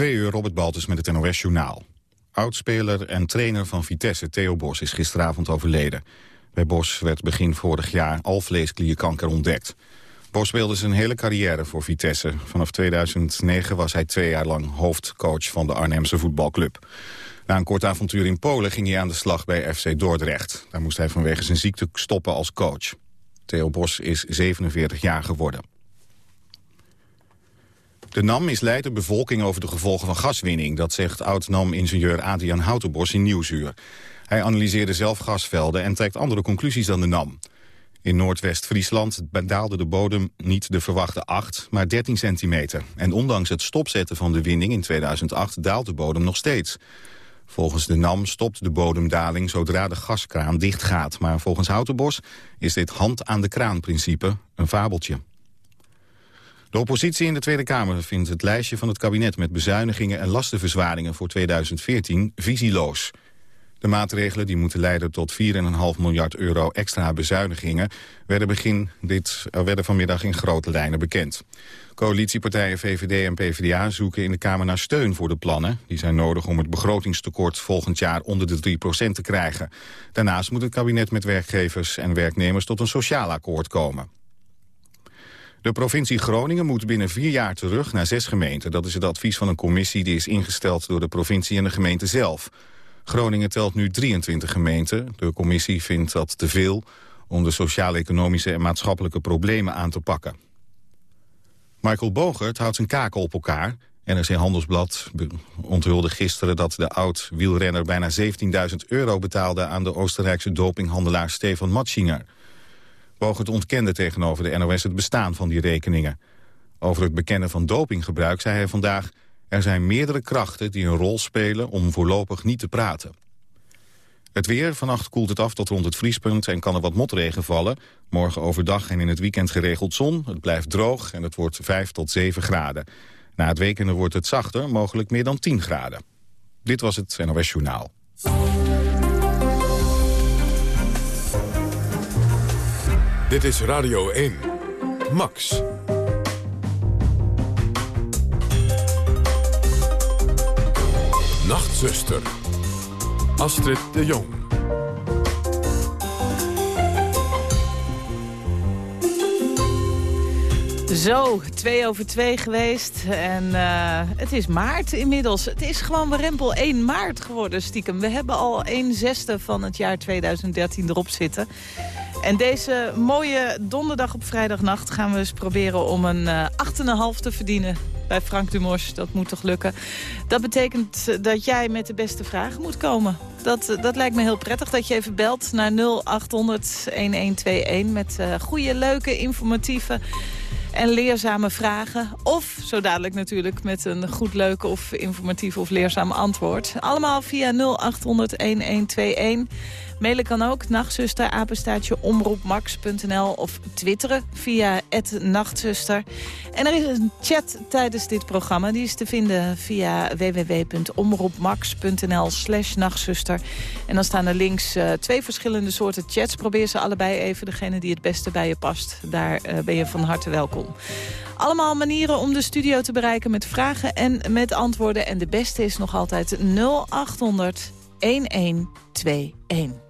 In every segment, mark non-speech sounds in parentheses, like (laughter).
Twee uur Robert Baltus met het NOS Journaal. Oudspeler en trainer van Vitesse, Theo Bos, is gisteravond overleden. Bij Bos werd begin vorig jaar alvleesklierkanker ontdekt. Bos speelde zijn hele carrière voor Vitesse. Vanaf 2009 was hij twee jaar lang hoofdcoach van de Arnhemse voetbalclub. Na een kort avontuur in Polen ging hij aan de slag bij FC Dordrecht. Daar moest hij vanwege zijn ziekte stoppen als coach. Theo Bos is 47 jaar geworden. De NAM misleidt de bevolking over de gevolgen van gaswinning. Dat zegt oud-NAM-ingenieur Adrian Houtenbos in Nieuwsuur. Hij analyseerde zelf gasvelden en trekt andere conclusies dan de NAM. In Noordwest-Friesland daalde de bodem niet de verwachte 8, maar 13 centimeter. En ondanks het stopzetten van de winning in 2008 daalt de bodem nog steeds. Volgens de NAM stopt de bodemdaling zodra de gaskraan dichtgaat. Maar volgens Houtenbos is dit hand aan de kraan principe een fabeltje. De oppositie in de Tweede Kamer vindt het lijstje van het kabinet... met bezuinigingen en lastenverzwaringen voor 2014 visieloos. De maatregelen die moeten leiden tot 4,5 miljard euro extra bezuinigingen... Werden, begin dit, uh, werden vanmiddag in grote lijnen bekend. Coalitiepartijen VVD en PvdA zoeken in de Kamer naar steun voor de plannen. Die zijn nodig om het begrotingstekort volgend jaar onder de 3% te krijgen. Daarnaast moet het kabinet met werkgevers en werknemers tot een sociaal akkoord komen. De provincie Groningen moet binnen vier jaar terug naar zes gemeenten. Dat is het advies van een commissie die is ingesteld door de provincie en de gemeente zelf. Groningen telt nu 23 gemeenten. De commissie vindt dat te veel om de sociaal-economische en maatschappelijke problemen aan te pakken. Michael Bogert houdt zijn kaken op elkaar. NRC Handelsblad onthulde gisteren dat de oud-wielrenner bijna 17.000 euro betaalde aan de Oostenrijkse dopinghandelaar Stefan Matschinger. Bogert ontkende tegenover de NOS het bestaan van die rekeningen. Over het bekennen van dopinggebruik zei hij vandaag... er zijn meerdere krachten die een rol spelen om voorlopig niet te praten. Het weer, vannacht koelt het af tot rond het vriespunt en kan er wat motregen vallen. Morgen overdag en in het weekend geregeld zon. Het blijft droog en het wordt 5 tot 7 graden. Na het weekende wordt het zachter, mogelijk meer dan 10 graden. Dit was het NOS Journaal. Dit is Radio 1. Max. Nachtzuster. Astrid de Jong. Zo, twee over twee geweest. En uh, het is maart inmiddels. Het is gewoon rempel 1 maart geworden, stiekem. We hebben al 1 zesde van het jaar 2013 erop zitten. En deze mooie donderdag op vrijdagnacht gaan we eens proberen om een uh, eh, 8,5 te verdienen bij Frank Dumos. Dat moet toch lukken. Dat betekent dat jij met de beste vragen moet komen. Dat, eh, dat lijkt me heel prettig dat je even belt naar 0800-1121... met uh, goede, leuke, informatieve en leerzame vragen. Of, zo dadelijk natuurlijk, met een goed, leuke of informatief of leerzaam antwoord. Allemaal via 0800-1121... Mailen kan ook, nachtzuster, apenstaatje omroepmax.nl of twitteren via nachtzuster. En er is een chat tijdens dit programma. Die is te vinden via www.omroepmax.nl slash nachtzuster. En dan staan er links uh, twee verschillende soorten chats. Probeer ze allebei even, degene die het beste bij je past. Daar uh, ben je van harte welkom. Allemaal manieren om de studio te bereiken met vragen en met antwoorden. En de beste is nog altijd 0800 1121.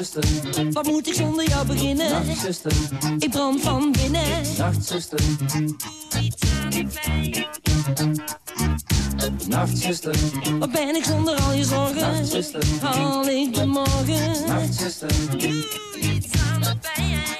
Nachtzuster, wat moet ik zonder jou beginnen? Nachtzuster, ik brand van binnen. Nachtzuster, wat ben ik zonder al je zorgen? Nachtzuster, haal ik de morgen? Nachtzuster, doe iets aan de pijn.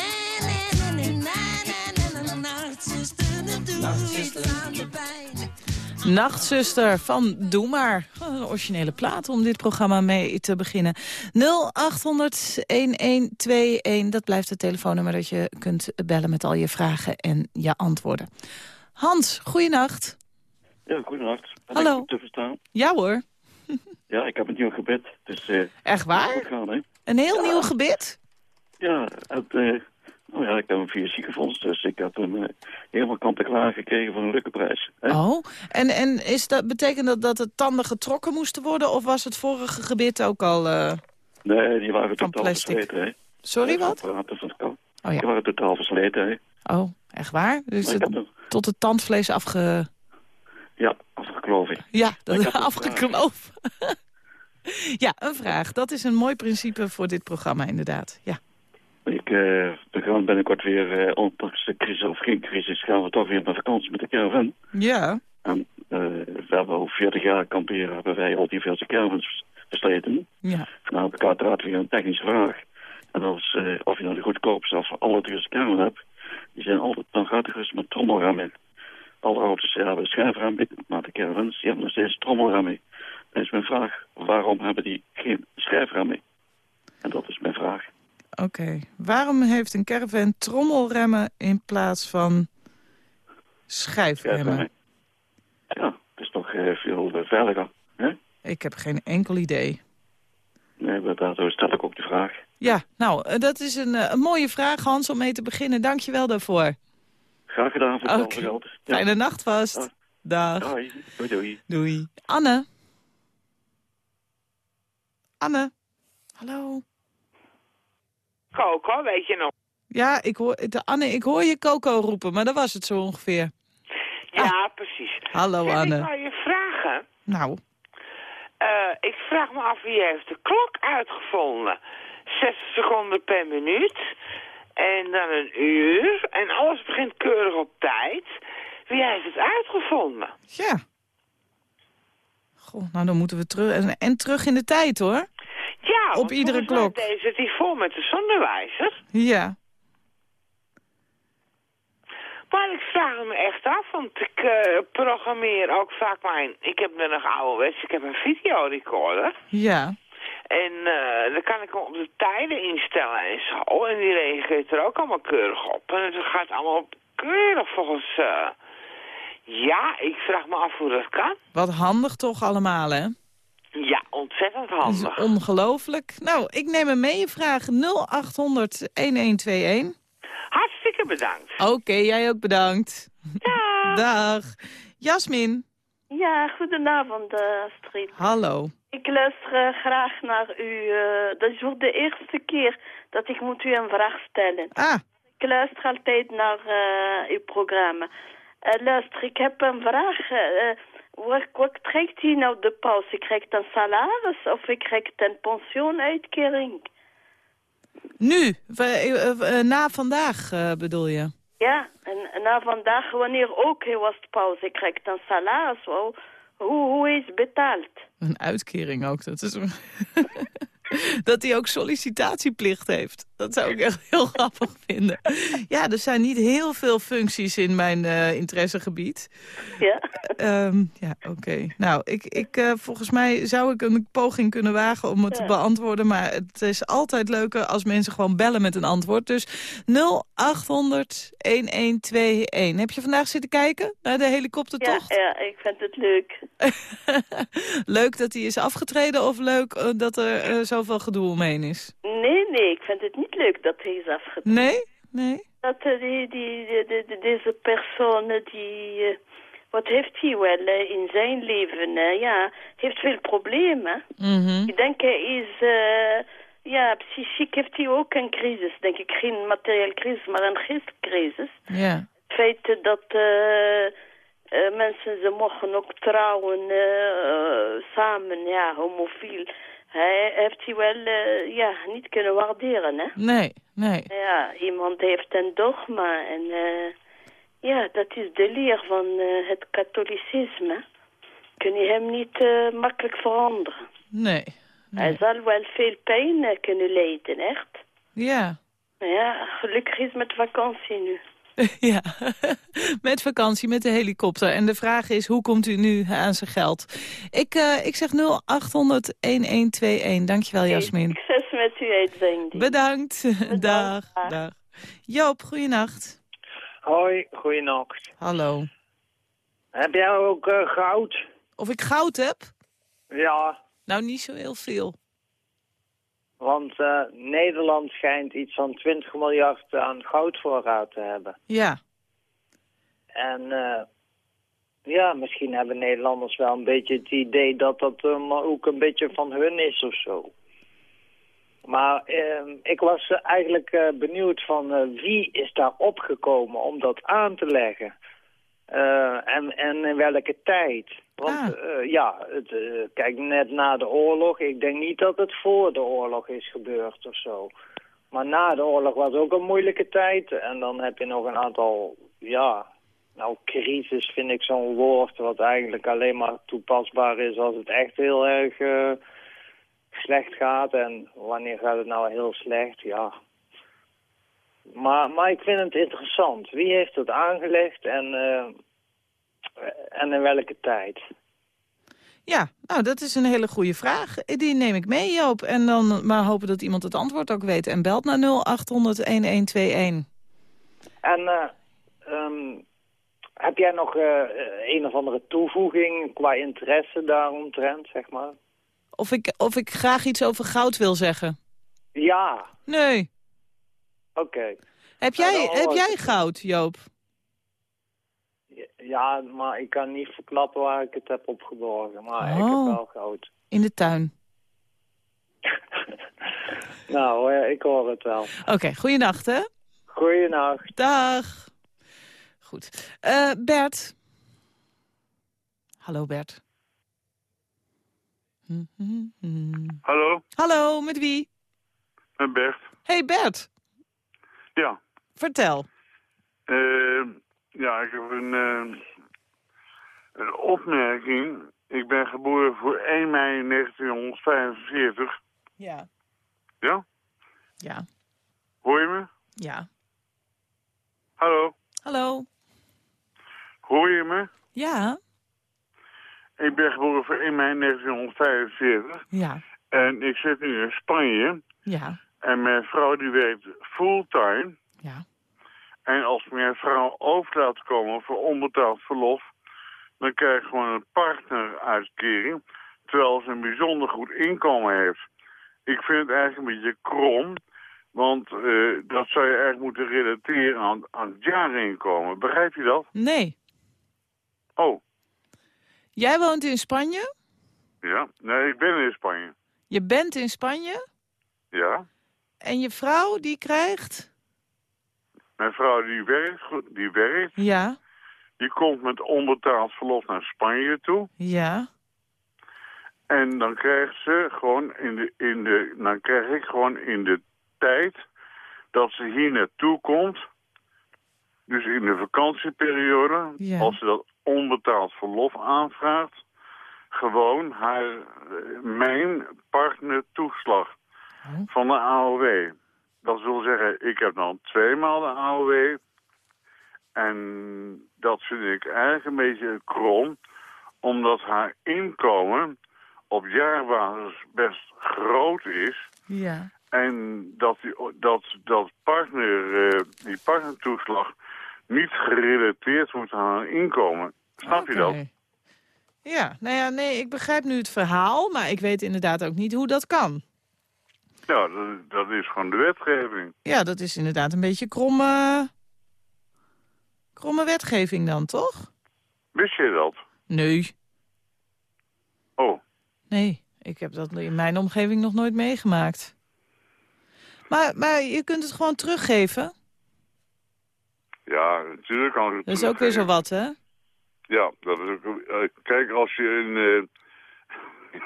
van Doe Maar. Een originele plaat om dit programma mee te beginnen. 0800-1121, dat blijft het telefoonnummer dat je kunt bellen met al je vragen en je antwoorden. Hans, goeienacht. Ja, goedenacht. Ben Hallo. ik te verstaan? Ja hoor. Ja, ik heb een nieuw gebed. Dus eh Echt waar? gaan, hè? Een heel nieuw gebed? Ja, het, eh, nou ja, ik heb hem via ziekenfonds, dus ik heb hem eh, helemaal kant-en-klaar gekregen voor een leuke prijs. hè. Oh, en, en is dat, betekent dat dat de tanden getrokken moesten worden... of was het vorige gebed ook al... eh, Nee, die waren totaal plastic. versleten, hè. Sorry, wat? Oh Die ja. waren totaal versleten, hè. Oh, echt waar? Dus het, hem, tot het tandvlees afge... ja, afgekloven. Ja, dat afgekloven. (laughs) ja, een vraag. Dat is een mooi principe voor dit programma, inderdaad. Ja. Ik, eh, we gaan binnenkort weer, eh, ondanks de crisis of geen crisis, gaan we toch weer naar vakantie met de caravan. Ja. En eh, we hebben al 40 jaar kamperen, hebben wij al diverse caravans versleten. Ja. Nou heb ik uiteraard weer een technische vraag. En dat is of je nou de goedkoopste of alle duurste caravan hebt. Die zijn altijd dan gaat gerust met trommelrammen. Alle auto's hebben schijframmen, maar de caravans die hebben nog steeds trommelrammen. Dan is mijn vraag, waarom hebben die geen schijframmen? En dat is mijn vraag. Oké. Waarom heeft een caravan trommelremmen in plaats van schijfremmen? Ja, het is toch eh, veel veiliger. Hè? Ik heb geen enkel idee. Nee, maar daardoor stel ik ook de vraag. Ja, nou, eh, dat is een, eh, een mooie vraag, Hans, om mee te beginnen. Dank je wel daarvoor. Graag gedaan voor hetzelfde Oké. geld. Ja. Fijne nacht vast. Ah. Dag. Doei doei. Doei. Anne. Anne. Hallo. Coco, weet je nog? Ja, ik hoor, de, Anne, ik hoor je Coco roepen, maar dat was het zo ongeveer. Ja, precies. Hallo, Anne. Ik wou je vragen. Nou, Eh, ik vraag me af wie heeft de klok uitgevonden. 60 seconden per minuut. En dan een uur. En alles begint keurig op tijd. Wie heeft het uitgevonden? ja. Goh, nou dan moeten we terug en, en terug in de tijd, hoor. Ja, Op iedere klok. Deze die vol met de zonnewijzer. Ja. Maar ik vraag me echt af, want ik eh, programmeer ook vaak mijn... Ik heb nog ouderwets, ik heb een videorecorder. Ja. En eh, dan kan ik hem op de tijden instellen en zo. En die reageert er ook allemaal keurig op. En het gaat allemaal keurig volgens... eh, Ja, ik vraag me af hoe dat kan. Wat handig toch allemaal, hè? Ja, ontzettend Dat is handig. ongelooflijk. Nou, ik neem hem mee. Je vraag 0800-1121. Hartstikke bedankt. Oké, jij ook bedankt. Ja. (laughs) Dag. Jasmin, Ja, goedenavond eh, Astrid. hallo. Ik luister eh, graag naar u. eh, dat is voor de eerste keer dat ik moet u een vraag stellen. Ah, Ik luister altijd naar eh, uw programma. Eh, luister, ik heb een vraag. eh, eh, wat, krijgt hij nou de pauze? Krijgt een salaris of ik krijg een pensioenuitkering? nu, eh, eh, eh, na vandaag bedoel je? Ja, en, na vandaag, wanneer ook hij was pauze, krijgt een salaris. Hoe, hoe, hoe is betaald? Een uitkering ook, dat is... (laughs) (laughs) dat hij ook sollicitatieplicht heeft. Dat zou ik echt heel (laughs) grappig vinden. Ja, er zijn niet heel veel functies in mijn eh, interessegebied. Ja. Ehm, ja, oké. Nou, ik, ik, eh, volgens mij zou ik een poging kunnen wagen om het te Ja. beantwoorden. Maar het is altijd leuker als mensen gewoon bellen met een antwoord. Dus 0800-1121. Heb je vandaag zitten kijken naar de Ja, helikoptertocht? ja, ik vind het leuk. (laughs) leuk dat hij is afgetreden of leuk eh, dat er eh, zoveel gedoe omheen is? Nee, nee, ik vind het niet leuk dat hij is afgetreden. Nee? Nee? Dat eh, die, die, die, die- die- deze persoon, die... eh, wat heeft hij wel eh, in zijn leven? eh, ja, heeft veel problemen. Mhm. Ik denk hij is... eh, ja, psychiek heeft hij ook een crisis, denk ik. Geen materiële crisis, maar een geestcrisis. Ja. Het feit dat eh, eh, mensen, ze mogen ook trouwen eh, eh, samen, ja, homofiel. Hij heeft hij wel eh, ja, niet kunnen waarderen, hè. Nee, nee. Ja, iemand heeft een dogma en eh, ja, dat is de leer van eh, het katholicisme. Kun je hem niet makkelijk veranderen. Nee. Hij zal wel veel pijn kunnen lijden, echt. Ja. Ja, gelukkig is met vakantie nu. (laughs) ja, (laughs) met vakantie, met de helikopter. En de vraag is, hoe komt u nu aan zijn geld? Ik, eh, ik zeg 0800-1121. Dankjewel, Jasmin. (laughs) Succes met uw uitzending. Bedankt. Dag. Dag. Dag. Joop, goeienacht. Hoi, goeienacht. Hallo. Heb jij ook eh, goud? Of ik goud heb? Ja, Nou, niet zo heel veel. Want eh, Nederland schijnt iets van 20 miljard aan goudvoorraad te hebben. Ja. En eh, ja, misschien hebben Nederlanders wel een beetje het idee dat dat eh, ook een beetje van hun is of zo. Maar eh, ik was eigenlijk benieuwd van wie is daar opgekomen om dat aan te leggen. Eh, en, en in welke tijd. Want Ah. eh, ja, het, eh, kijk, net na de oorlog, ik denk niet dat het voor de oorlog is gebeurd of zo. Maar na de oorlog was ook een moeilijke tijd. En dan heb je nog een aantal, ja, nou, crisis vind ik zo'n woord wat eigenlijk alleen maar toepasbaar is als het echt heel erg slecht gaat. En wanneer gaat het nou heel slecht? Ja. Maar, maar ik vind het interessant. Wie heeft het aangelegd en, eh, en in welke tijd? Ja, nou, dat is een hele goede vraag. Die neem ik mee, Joop. En dan maar hopen dat iemand het antwoord ook weet. En belt naar 0800-1121. En eh, ehm, heb jij nog eh, een of andere toevoeging qua interesse daaromtrent, zeg maar? Of ik, of ik graag iets over goud wil zeggen. Ja, Nee. Oké. Heb jij, heb hoor jij goud, Joop? Ja, maar ik kan niet verklappen waar ik het heb opgeborgen. Maar ik Oh. heb wel goud. In de tuin. (laughs) nou, ik hoor het wel. Oké, goeienacht, hè? Goeienacht. Dag. Goed. Eh, Bert. Hallo, Bert. Hm, hm, hm. Hallo, Hallo, met wie? met Bert. Hey, Bert. Ja, Vertel. eh, ja, ik heb een, eh, een opmerking. Ik ben geboren voor 1 mei 1945. Ja. Ja? Ja. Hoor je me? Ja. Hallo, Hallo. hoor je me? Ja. Ik ben geboren voor 1 mei 1945. Ja. En ik zit nu in Spanje. Ja. En mijn vrouw die werkt fulltime. Ja. En als mijn vrouw over laat komen voor onbetaald verlof... dan krijgt gewoon een partneruitkering... terwijl ze een bijzonder goed inkomen heeft. Ik vind het eigenlijk een beetje krom... Want eh, dat zou je eigenlijk moeten relateren aan, aan het jaarinkomen. Begrijp je dat? Nee. Oh, Jij woont in Spanje? ja. Nee, ik ben in Spanje. Je bent in Spanje? Ja. En je vrouw die krijgt? Mijn vrouw die werkt, die werkt. Ja, Die komt met onbetaald verlof naar Spanje toe. ja. En dan krijgt ze gewoon in de, in de, dan krijg ik gewoon in de tijd dat ze hier naartoe komt, dus in de vakantieperiode, Ja. als ze dat onbetaald verlof aanvraagt, gewoon haar, eh, mijn partnertoeslag van de AOW. Dat wil zeggen, ik heb dan tweemaal de AOW. En dat vind ik eigenlijk een beetje krom, omdat haar inkomen op jaarbasis best groot is. Ja. En dat die, dat, dat partner, eh, die partnertoeslag niet gerelateerd wordt aan haar inkomen. Snap je dat? Ja, nou ja, nee, ik begrijp nu het verhaal, maar ik weet inderdaad ook niet hoe dat kan. Ja, dat, dat is gewoon de wetgeving. Ja, dat is inderdaad een beetje kromme, kromme wetgeving dan, toch? Wist je dat? Nee, Oh, nee, ik heb dat in mijn omgeving nog nooit meegemaakt. Maar, maar je kunt het gewoon teruggeven. ja, natuurlijk kan het Dat is ook weer zo wat, hè? Ja, dat is ook... eh, kijk, als je een... eh, (laughs)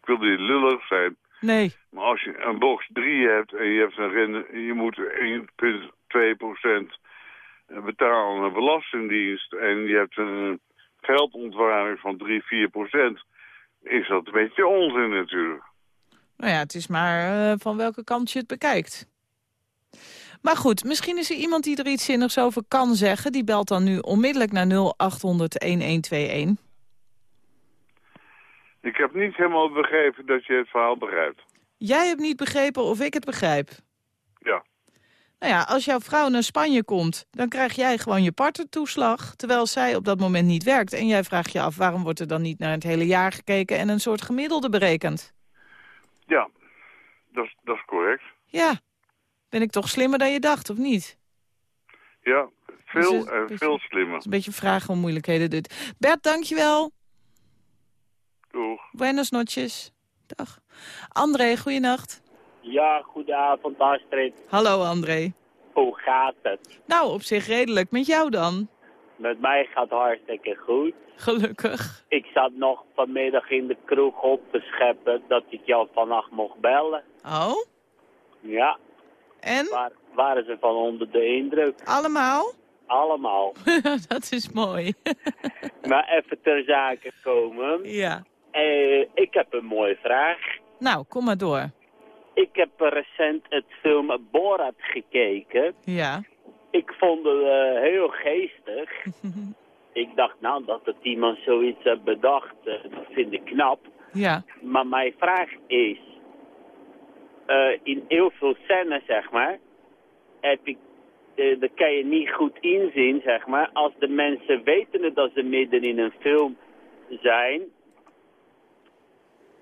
ik wil niet lullig zijn, Nee. maar als je een box 3 hebt en je, hebt een rende, je moet 1,2% betalen aan de belastingdienst en je hebt een geldontwaring van 3, 4%, is dat een beetje onzin natuurlijk. Nou ja, het is maar eh, van welke kant je het bekijkt. Maar goed, misschien is er iemand die er iets zinnigs over kan zeggen. Die belt dan nu onmiddellijk naar 0800-1121. Ik heb niet helemaal begrepen dat je het verhaal begrijpt. Jij hebt niet begrepen of ik het begrijp. Ja. Nou ja, als jouw vrouw naar Spanje komt, dan krijg jij gewoon je partnertoeslag... terwijl zij op dat moment niet werkt. En jij vraagt je af, waarom wordt er dan niet naar het hele jaar gekeken... en een soort gemiddelde berekend? Ja, dat, is- dat is correct. Ja, ben ik toch slimmer dan je dacht, of niet? Ja, Dus veel en beetje- veel slimmer. Het is een beetje vragen om moeilijkheden. Dit. Bert, dankjewel. Doeg. Buenos noches. Dag. André, goeienacht. Ja, goedenavond Astrid. Hallo André. Hoe gaat het? Nou, op zich redelijk. Met jou dan? Met mij gaat het hartstikke goed. Gelukkig. Ik zat nog vanmiddag in de kroeg op te scheppen dat ik jou vannacht mocht bellen. Oh? Ja. En? Waar, waren ze van onder de indruk? Allemaal? Allemaal. (laughs) dat is mooi. (laughs) maar even ter zake komen. ja. Eh, ik heb een mooie vraag. Nou, kom maar door. Ik heb recent het film Borat gekeken. Ja. Ik vond het eh, heel geestig. (laughs) ik dacht, nou, dat het iemand zoiets heeft bedacht, eh, dat vind ik knap. Ja. Maar mijn vraag is, eh, in heel veel scènes, zeg maar, heb ik, eh, dat kan je niet goed inzien, zeg maar, als de mensen weten dat ze midden in een film zijn,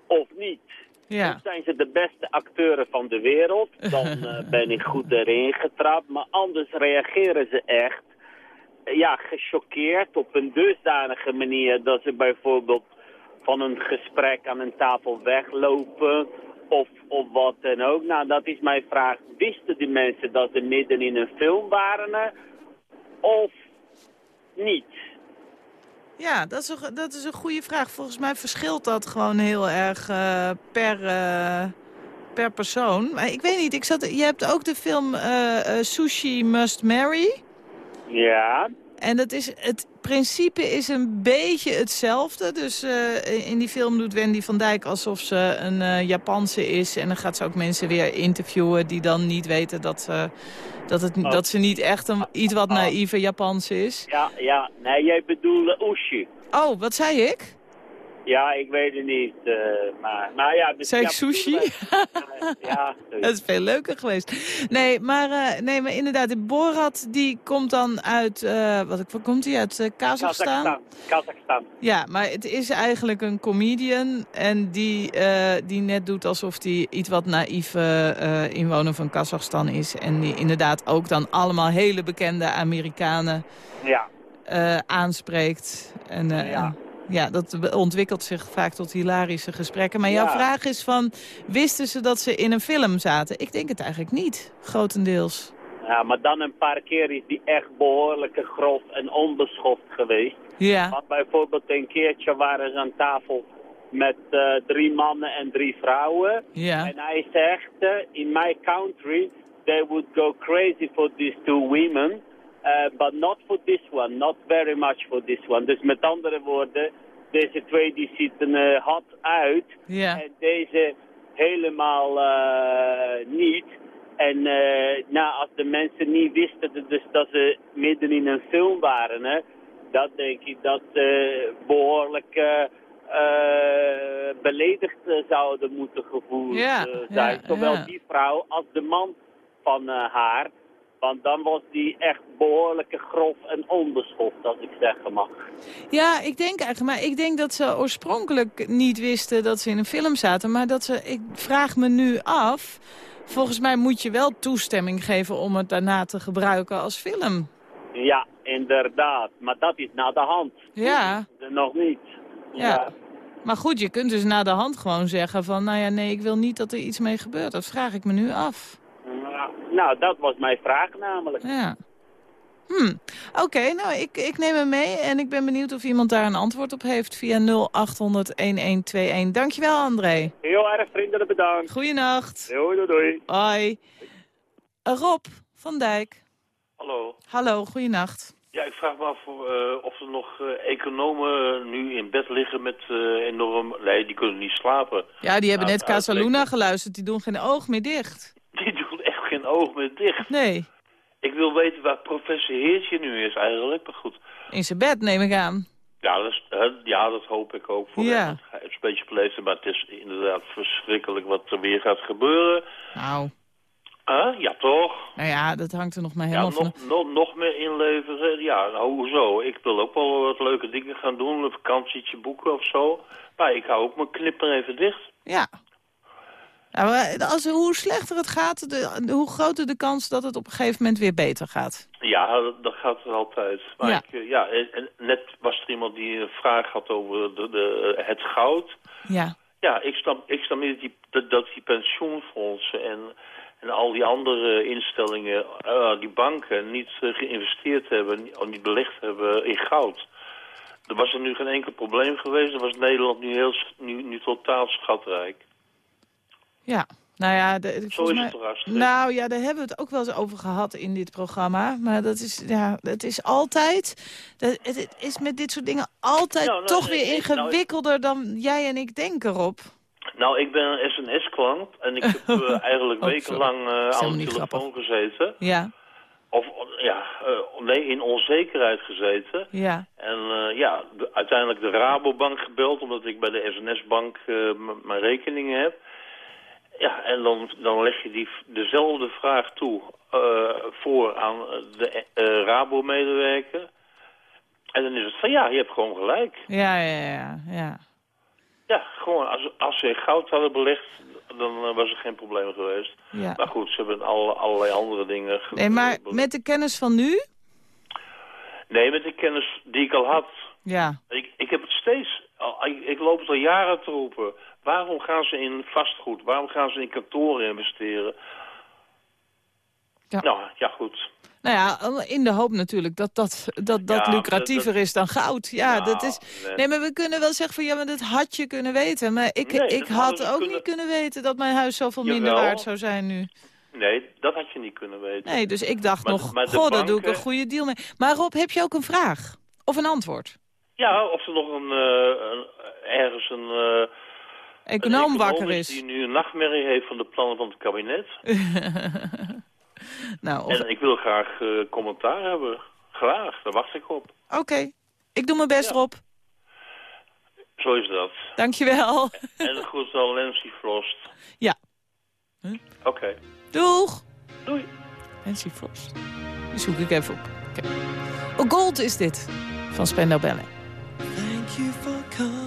of niet. Ja. Dan zijn ze de beste acteuren van de wereld, dan (laughs) eh, ben ik goed erin getrapt, maar anders reageren ze echt eh, ja, gechoqueerd op een dusdanige manier dat ze bijvoorbeeld van een gesprek aan een tafel weglopen of, of wat dan ook. Nou, dat is mijn vraag. Wisten die mensen dat ze midden in een film waren eh, of niet? Ja, dat is, een, dat is een goede vraag. Volgens mij verschilt dat gewoon heel erg eh, per, eh, per persoon. Maar ik weet niet, ik zat, je hebt ook de film eh, Sushi Must Marry. Ja. En dat is, het principe is een beetje hetzelfde. Dus eh, in die film doet Wendy van Dijk alsof ze een eh, Japanse is. En dan gaat ze ook mensen weer interviewen die dan niet weten dat, ze dat, het, Oh. dat ze niet echt een iets wat naïeve Japanse is. Ja, ja. Nee, jij bedoelde Oeshi. Oh, wat zei ik? Ja, ik weet het niet. eh, maar, maar ja... dus- sushi? eh, ja, Dat is veel leuker geweest. Nee, maar, eh, nee, maar inderdaad, de Borat die komt dan uit, eh, wat komt hij uit Kazachstan? Kazachstan. Kazachstan. Ja, maar het is eigenlijk een comedian en die, die net doet alsof hij iets wat naïeve inwoner van Kazachstan is. En die inderdaad ook dan allemaal hele bekende Amerikanen Ja. aanspreekt. En, Ja. Ja, dat ontwikkelt zich vaak tot hilarische gesprekken. Maar jouw vraag is van, wisten ze dat ze in een film zaten? Ik denk het eigenlijk niet, grotendeels. ja, maar dan een paar keer is die echt behoorlijk grof en onbeschoft geweest. Ja, Want bijvoorbeeld een keertje waren ze aan tafel met eh, drie mannen en drie vrouwen. ja, En hij zegt, eh, in my country, they would go crazy for these two women. Eh, but not for this one, not very much for this one. Dus met andere woorden, deze twee die zitten eh, hot uit. En deze helemaal eh, niet. En nou, als de mensen niet wisten dat- dus dat ze midden in een film waren, hè, dat denk ik dat ze behoorlijk eh, eh, beledigd zouden moeten gevoeld zijn. Zowel die vrouw als de man van haar. Want dan was die echt behoorlijk grof en onbeschoft, als ik zeggen mag. Ja, ik denk eigenlijk, maar ik denk dat ze oorspronkelijk niet wisten dat ze in een film zaten. Maar dat ze, ik vraag me nu af, volgens mij moet je wel toestemming geven om het daarna te gebruiken als film. Ja, inderdaad. Maar dat is na de hand. Ja, Nog niet. ja. Maar goed, je kunt dus na de hand gewoon zeggen van, nou ja, nee, ik wil niet dat er iets mee gebeurt. Dat vraag ik me nu af. Nou, dat was mijn vraag namelijk. Ja. Hm. Oké, nou, ik, ik neem hem mee en ik ben benieuwd of iemand daar een antwoord op heeft via 0800-1121. Dankjewel, André. Heel erg vriendelijk bedankt. Goeienacht. Doei, doei, doei. Hoi. Rob van Dijk. Hallo. Hallo, goeienacht. Ja, ik vraag me af eh, of er nog eh, economen nu in bed liggen met eh, enorm... Nee, die kunnen niet slapen. Ja, die hebben Nou, net Casa Luna geluisterd. Die doen geen oog meer dicht. Die doen echt geen oog meer dicht. Nee, Ik wil weten waar professor Heertje nu is eigenlijk, maar goed. in zijn bed neem ik aan. Ja, dat, is, ja, dat hoop ik ook voor Ja. hem. Hij is een beetje beleefd, maar het is inderdaad verschrikkelijk wat er weer gaat gebeuren. Nou, Huh? Ja, toch? nou ja, dat hangt er nog maar Ja, helemaal van. nog, nog, nog meer inleveren. Ja, nou, hoezo? Ik wil ook wel wat leuke dingen gaan doen. Een vakantietje boeken of zo. Maar ik hou ook mijn knipper even dicht. Ja. Als, hoe slechter het gaat, de, hoe groter de kans dat het op een gegeven moment weer beter gaat. Ja, dat, gaat er altijd. Maar Ja. Ik, eh, ja, net was er iemand die een vraag had over de, de, het goud. Ja. Ja, ik snap, ik snap niet dat die, dat, dat die pensioenfondsen en, en al die andere instellingen, eh, die banken, niet eh, geïnvesteerd hebben, niet, niet belegd hebben in goud. Er was er nu geen enkel probleem geweest. Dan was Nederland nu, heel, nu, nu totaal schatrijk. Ja. Nou ja, de, Zo is mij- het toch. Nou ja, daar hebben we het ook wel eens over gehad in dit programma. Maar dat is, ja, het is altijd... Dat, het, het is met dit soort dingen altijd Nou, nou, toch nee, weer ik- nou, ingewikkelder dan jij en ik denken, Rob. Nou, ik ben een SNS-klant en ik heb (laughs) eh, eigenlijk Oh, wekenlang helemaal aan de telefoon gezeten. Ja, Of ja, eh, nee, in onzekerheid gezeten. ja. En ja, de- uiteindelijk de Rabobank gebeld, omdat ik bij de SNS-bank mijn rekeningen heb. Ja, en dan, dan leg je die, dezelfde vraag toe eh, voor aan de eh, Rabo-medewerker. En dan is het van, ja, je hebt gewoon gelijk. Ja, ja, ja, ja. Ja, gewoon, als, als ze goud hadden belegd, dan eh, was er geen probleem geweest. ja. Maar goed, ze hebben alle, allerlei andere dingen... ge- Nee, maar met de kennis van nu? Nee, met de kennis die ik al had. Ja, Ik, ik heb het steeds, ik, ik loop het al jaren te roepen. Waarom gaan ze in vastgoed? Waarom gaan ze in kantoren investeren? Ja. Nou, ja goed. nou ja, in de hoop natuurlijk dat dat, dat, dat Ja, lucratiever dat- is dan goud. Ja, Nou, dat is... nee. Nee, maar we kunnen wel zeggen van ja, maar dat had je kunnen weten. Maar ik, Nee, ik dat had ook kunnen- niet kunnen weten dat mijn huis zoveel minder waard zou zijn nu. Nee, dat had je niet kunnen weten. Nee, dus ik dacht Maar- nog, maar goh, daar doe ik een goede deal mee. Maar Rob, heb je ook een vraag? Of een antwoord? Ja, of er nog een, eh, een ergens een, eh, Econoom wakker is. die nu een nachtmerrie heeft van de plannen van het kabinet. (laughs) nou, of- En ik wil graag eh, commentaar hebben. Graag, daar wacht ik op. oké. Ik doe mijn best, Ja. Rob. Zo is dat. Dankjewel. (laughs) En goed aan Nancy Frost. Ja. Oké. Doeg. Doei. Nancy Frost. Die zoek ik even op. Oké. Oh, Gold is dit. Van Spendel Ballet. Thank you for coming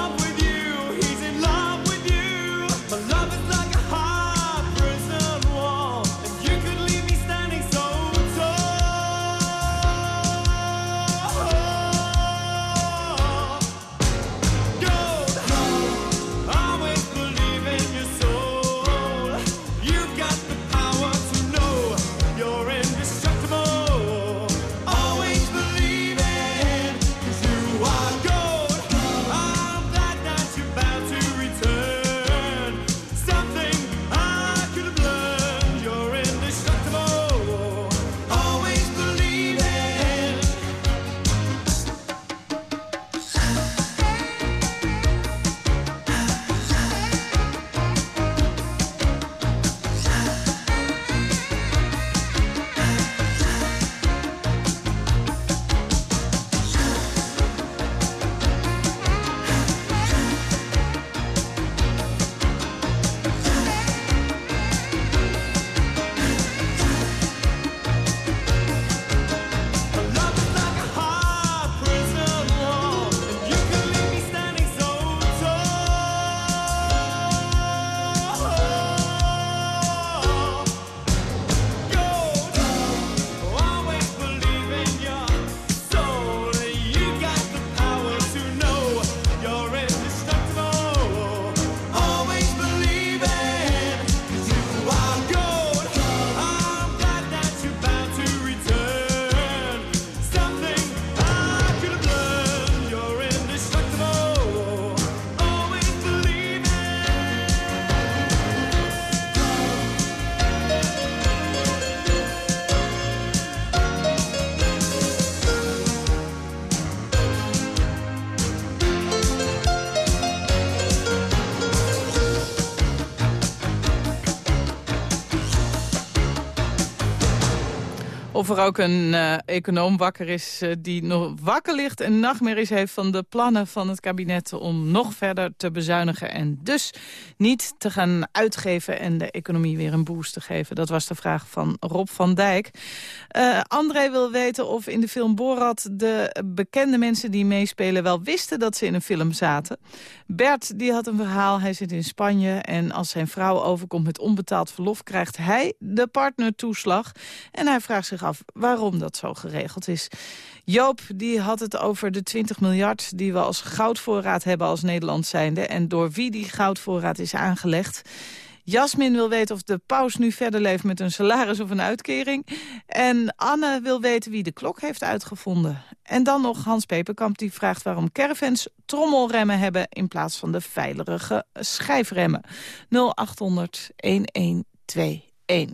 er ook een eh, econoom wakker is eh, die nog wakker ligt en nachtmerries heeft van de plannen van het kabinet om nog verder te bezuinigen en dus niet te gaan uitgeven en de economie weer een boost te geven. Dat was de vraag van Rob van Dijk. Eh, André wil weten of in de film Borat de bekende mensen die meespelen wel wisten dat ze in een film zaten. Bert die had een verhaal, hij zit in Spanje en als zijn vrouw overkomt met onbetaald verlof krijgt hij de partnertoeslag. En hij vraagt zich af waarom dat zo geregeld is. Joop die had het over de 20 miljard die we als goudvoorraad hebben als Nederland zijnde... en door wie die goudvoorraad is aangelegd. Jasmin wil weten of de paus nu verder leeft met een salaris of een uitkering. En Anne wil weten wie de klok heeft uitgevonden. En dan nog Hans Peperkamp die vraagt waarom caravans trommelremmen hebben... in plaats van de veilige schijfremmen. 0800 1121.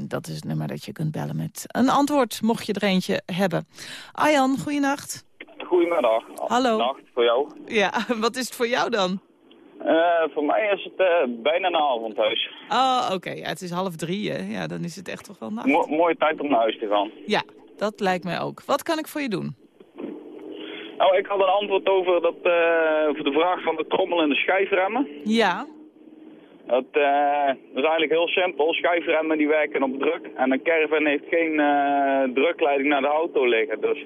Dat is het nummer dat je kunt bellen met een antwoord, mocht je er eentje hebben. Arjan, goeienacht. Goedemiddag. Hallo. Nacht voor jou. Ja, (laughs) wat is het voor jou dan? Eh, voor mij is het eh, bijna naar avondhuis. Oh, oké. Ja, het is half drie, hè? Ja, dan is het echt toch wel nacht. Mo- mooie tijd om naar huis te gaan. Ja, dat lijkt mij ook. Wat kan ik voor je doen? Nou, ik had een antwoord over, dat, over de vraag van de trommel en de schijfremmen. Ja. Dat, eh, dat is eigenlijk heel simpel. Schijfremmen die werken op druk. En een caravan heeft geen eh, drukleiding naar de auto liggen. Dus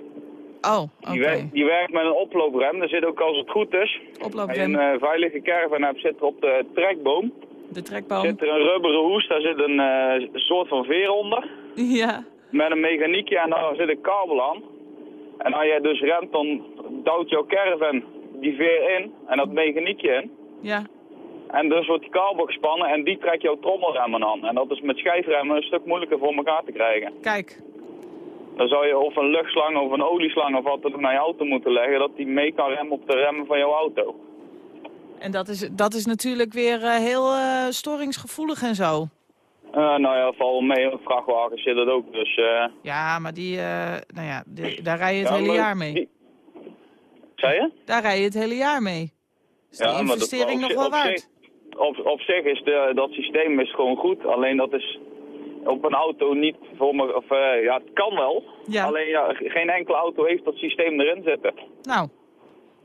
Oh, oké. die, werkt, die werkt met een oplooprem. Er zit ook als het goed is. Oplooprem. Als je een eh, veilige caravan hebt, zit er op de trekboom. De trekboom. Zit er een rubberen hoes, daar zit een soort van veer onder. (laughs) Ja. Met een mechaniekje en daar zit een kabel aan. En als jij dus remt, dan duwt jouw caravan die veer in en dat mechaniekje in. Ja. En dus wordt die kabel gespannen en die trekt jouw trommelremmen aan. En dat is met schijfremmen een stuk moeilijker voor elkaar te krijgen. Kijk. Dan zou je of een luchtslang of een olieslang of wat dan ook naar je auto moeten leggen, dat die mee kan remmen op de remmen van jouw auto. En dat is, dat is natuurlijk weer eh, heel eh, storingsgevoelig en zo. Eh, nou ja, val mee, vrachtwagens zit dat ook. Dus, Ja, maar die, nou ja, die- daar rij je het Ja, hele maar jaar mee. zei je? Daar rij je het hele jaar mee. Is die maar dat- investering nog wel waard? zich- Op, op zich is de, dat systeem is gewoon goed, alleen dat is op een auto niet voor me, of eh, ja, het kan wel. Ja. Alleen ja, geen enkele auto heeft dat systeem erin zitten. Nou,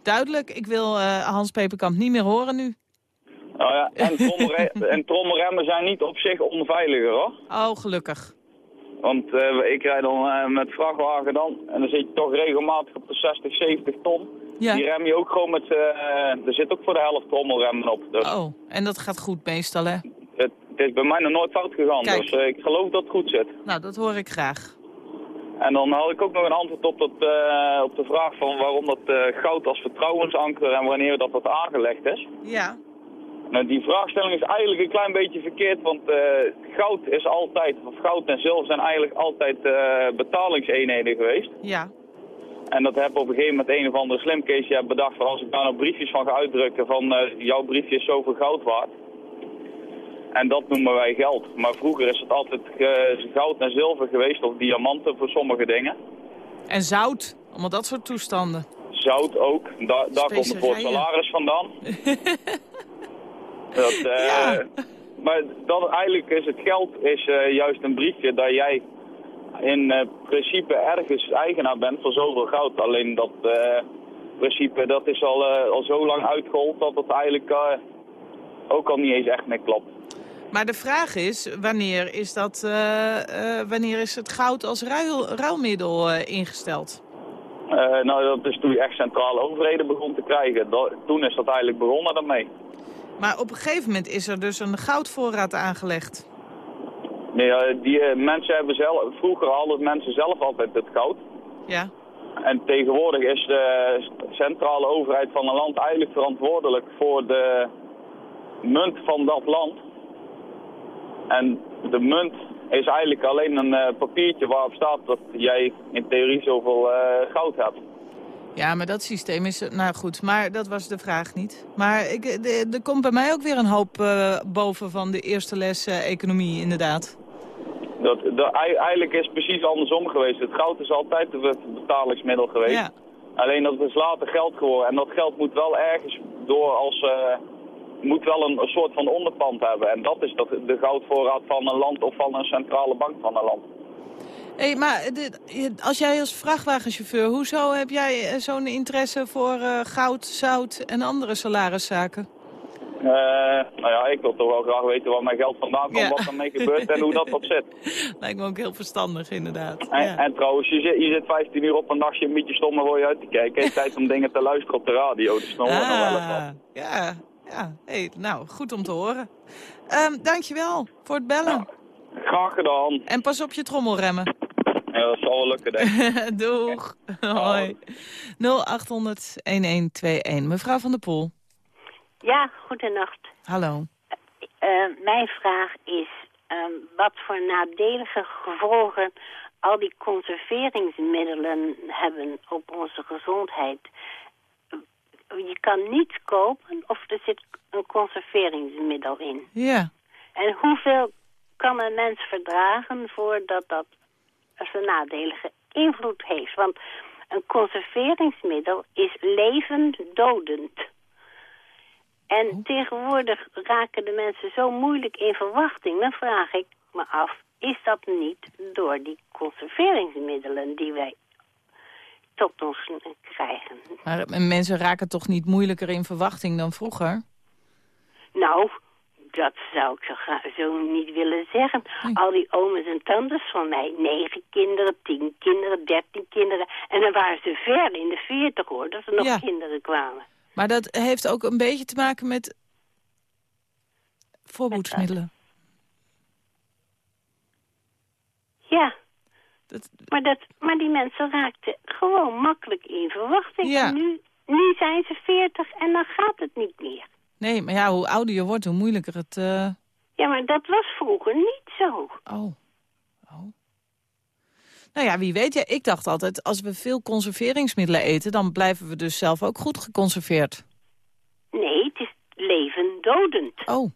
duidelijk. Ik wil eh, Hans Peperkamp niet meer horen nu. Nou ja, en, (laughs) trommelre en trommelremmen zijn niet op zich onveiliger hoor. Oh, gelukkig. Want eh, ik rijd dan met vrachtwagen dan en dan zit je toch regelmatig op de 60, 70 ton. Ja. Die rem je ook gewoon met, eh, er zit ook voor de helft trommelremmen op. Dus Oh, en dat gaat goed meestal, hè? het, het is bij mij nog nooit fout gegaan, Kijk. dus eh, ik geloof dat het goed zit. Nou, dat hoor ik graag. En dan had ik ook nog een antwoord op, dat, eh, op de vraag van waarom dat goud als vertrouwensanker en wanneer dat wordt aangelegd is. Ja. Nou, die vraagstelling is eigenlijk een klein beetje verkeerd, want goud is altijd, of goud en zilver zijn eigenlijk altijd betalingseenheden geweest. Ja. En dat heb op een gegeven moment een of andere heb bedacht van als ik daar nou briefjes van ga uitdrukken van eh, jouw briefje is zoveel goud waard. En dat noemen wij geld. Maar vroeger is het altijd goud en zilver geweest of diamanten voor sommige dingen. En zout, allemaal dat soort toestanden. Zout ook. Da daar komt het woord salaris vandaan. (laughs) dat, eh, Maar dat, eigenlijk is het geld is, eh, juist een briefje dat jij in eh, principe ergens eigenaar bent voor zoveel goud. Alleen dat eh, principe dat is al, eh, al zo lang uitgehold dat het eigenlijk ook al niet eens echt meer klopt. Maar de vraag is, wanneer is, dat, wanneer is het goud als ruil, ruilmiddel ingesteld? Nou, dat is toen je echt centrale overheden begon te krijgen. Toen is dat eigenlijk begonnen daarmee. Maar op een gegeven moment is er dus een goudvoorraad aangelegd. Nee, eh, die eh, mensen hebben zelf, vroeger hadden mensen zelf altijd het goud. Ja. En tegenwoordig is de centrale overheid van een land eigenlijk verantwoordelijk voor de munt van dat land. En de munt is eigenlijk alleen een eh, papiertje waarop staat dat jij in theorie zoveel goud hebt. Ja, maar dat systeem is... Nou goed, maar dat was de vraag niet. Maar er komt bij mij ook weer een hoop boven van de eerste les economie, inderdaad. Dat, dat, ei- eigenlijk is het precies andersom geweest. Het goud is altijd het betalingsmiddel geweest. Ja. Alleen dat is later geld geworden. En dat geld moet wel ergens door als... eh, moet wel een, een soort van onderpand hebben. En dat is dat, de goudvoorraad van een land of van een centrale bank van een land. Hé, maar de- je- als jij als vrachtwagenchauffeur... hoezo heb jij eh, zo'n interesse voor eh, goud, zout en andere salariszaken? Eh, nou ja, ik wil toch wel graag weten waar mijn geld vandaan komt, Ja. wat ermee gebeurt en hoe dat zit. (laughs) Lijkt me ook heel verstandig, inderdaad. En, en trouwens, je zit, je zit 15 uur op een nachtje een beetje stom voor je uit te kijken. Heeft tijd om dingen te luisteren op de radio, dus dan hoor nog wel eens wat. Ah, ja, ja. Hey, nou, goed om te horen. Ehm dankjewel voor het bellen. Graag gedaan. En pas op je trommelremmen. Ja, dat zal wel lukken, denk ik. (laughs) Doeg. Hoi. 0800-1121. Mevrouw van der Poel. Ja, goedenacht. Hallo. Eh, mijn vraag is, ehm, wat voor nadelige gevolgen al die conserveringsmiddelen hebben op onze gezondheid. Je kan niets kopen of er zit een conserveringsmiddel in. Ja. En hoeveel kan een mens verdragen voordat dat een nadelige invloed heeft? Want een conserveringsmiddel is levendodend. En tegenwoordig raken de mensen zo moeilijk in verwachting. Dan vraag ik me af, is dat niet door die conserveringsmiddelen die wij tot ons krijgen? Maar mensen raken toch niet moeilijker in verwachting dan vroeger? Nou, dat zou ik zo, niet willen zeggen. Al die ooms en tantes van mij, negen kinderen, tien kinderen, dertien kinderen. En dan waren ze ver in de veertig hoor, dat er nog Ja. kinderen kwamen. Maar dat heeft ook een beetje te maken met voorboedsmiddelen. Ja. Maar, dat, maar die mensen raakten gewoon makkelijk in verwachting. Ja. Nu, nu zijn ze veertig en dan gaat het niet meer. Nee, maar ja, hoe ouder je wordt, hoe moeilijker het... eh, Ja, maar dat was vroeger niet zo. Oh. oh. Nou ja, wie weet. Ja, ik dacht altijd, als we veel conserveringsmiddelen eten... dan blijven we dus zelf ook goed geconserveerd. Nee, het is levendodend. Oh.